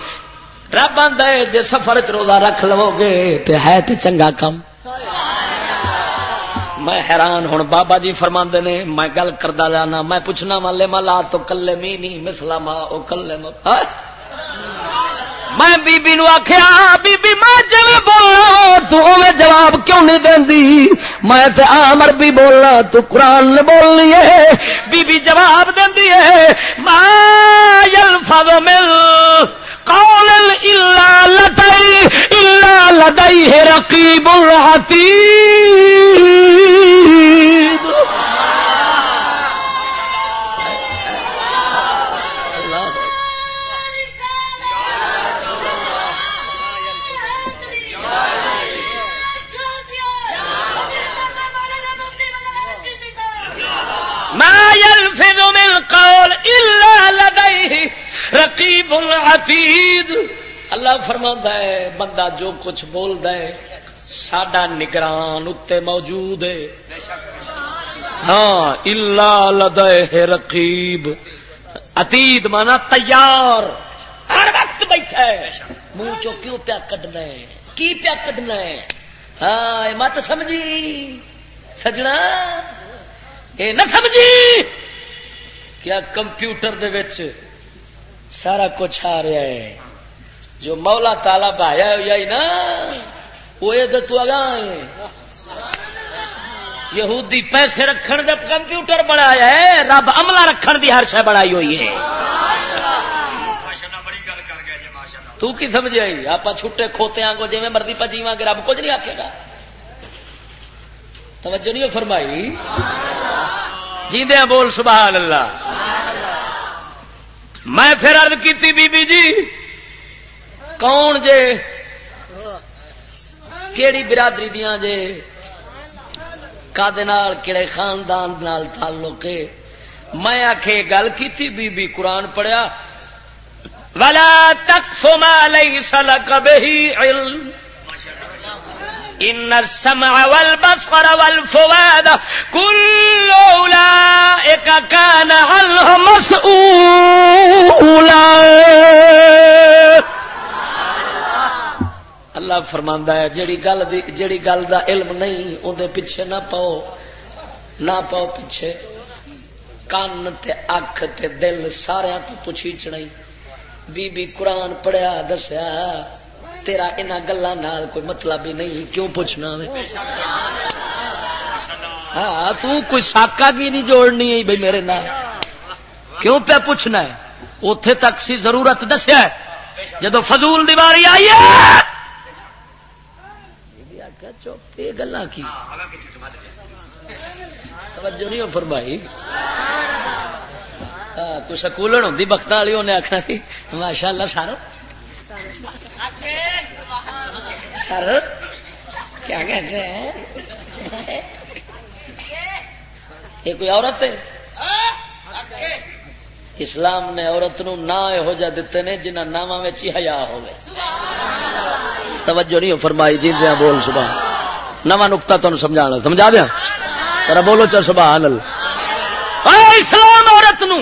رب آندا ہے جے سفر چ روزہ رکھ لو گے تے ہے تے چنگا کم۔ میں حیران ہوں، بابا جی فرما نے، میں گل کردا جانا میں پوچھنا والے ملا تو کلے می نہیں مسلا ماں وہ کلے ہاں؟ میں بی بی نو آخیا بی بی میں جب بولنا تو جواب کیوں نہیں دینی میں تے آمر بھی بولنا تو قرآن نے بولنی ہے بی بی جواب دینی ہے، ما یلفظ مل قول الا لدی الا لدی رقیب العتیب رقیب العتید اللہ فرما ہے، بندہ جو کچھ بول ہے، ساڈا نگران اتنے موجود ہے۔ ہاں اللہ رقیب۔ اتید مانا تیار۔ ہر وقت بیٹھا ہے۔ منہ چو کیوں پیا کڈنا ہے؟ کی پیا کڈنا ہے؟ ہاں مت سمجھی۔ سجنا یہ نہ سمجھی۔ کیا کمپیوٹر دے وچ سارا کچھ آ رہا ہے؟ جو مولا تالا بھایا ہوا نا وہ تو اگاں یہودی پیسے رکھن دے کمپیوٹر بنایا ہے رب عملہ رکھن دی ہر شہ بنائی ہوئی ہے۔ تو کی سمجھ آئی؟ آپ چھٹے کھوتے آگو جی مرضی پہ جیواں گے رب کچھ نہیں آکے گا۔ توجہ نہیں فرمائی؟ جیندے بول سبحان اللہ۔ میں پھر ارد کی بی بی جی کون جے؟ کیڑی برادری دیا جے؟ کدے کہڑے خاندان نال تعلق ہے؟ میں آخ گل کی تھی بی بی قرآن پڑھیا، ولا تک ما ليس لك به علم ان السمع والبصر والفؤاد كل اولئك كان عنه مسؤولا اللہ فرماندا ہے جڑی گل دی جڑی گل دا علم نہیں اون پیچھے نہ پاؤ نہ پاؤ پیچھے۔ کان تے اکھ تے دل سارے تو پوچھی چڑائی بی بی قرآن پڑھیا، دسیا، تیرا ان گلوں کوئی مطلب ہی نہیں، کیوں پوچھنا ہاں کوئی ساکا بھی نہیں جوڑنی ہے بھائی میرے نال۔ کیوں پہ پوچھنا ہے؟ اتے تک سی ضرورت دسیا جدو فضول دیواری آئی ہے! یہ گلا کی؟ توجہ نہیں فرمائی۔ کوئی سکولن ہوں بخت والی انہیں آخنا سی۔ ماشاء اللہ سارا سر۔ کیا کہتے ہیں؟ یہ کوئی عورت ہے؟ اسلام نے عورت نو نا یہو جہ دیتے نے جنہ ناواں ہی ہیا ہو توجہ نہیں فرمائی جی بول صبح نواں نکتا تمہیں سمجھا سمجھا دیا؟ ترا بولو چل صبح اسلام عورت نو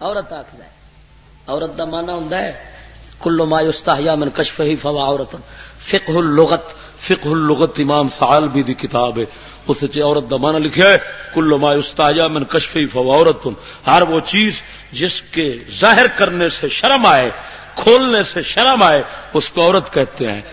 عورت آخر عورت کا مانا ہوں کلو ما یستحیا من کشف ہی فوا عورت فقہ اللغت فقہ اللغت امام سال بھی دی کتاب ہے۔ اس عورت دمانا لکھا ہے کل ما استاجا من کشفی فو عورت ہر وہ چیز جس کے ظاہر کرنے سے شرم آئے، کھولنے سے شرم آئے، اس کو عورت کہتے ہیں۔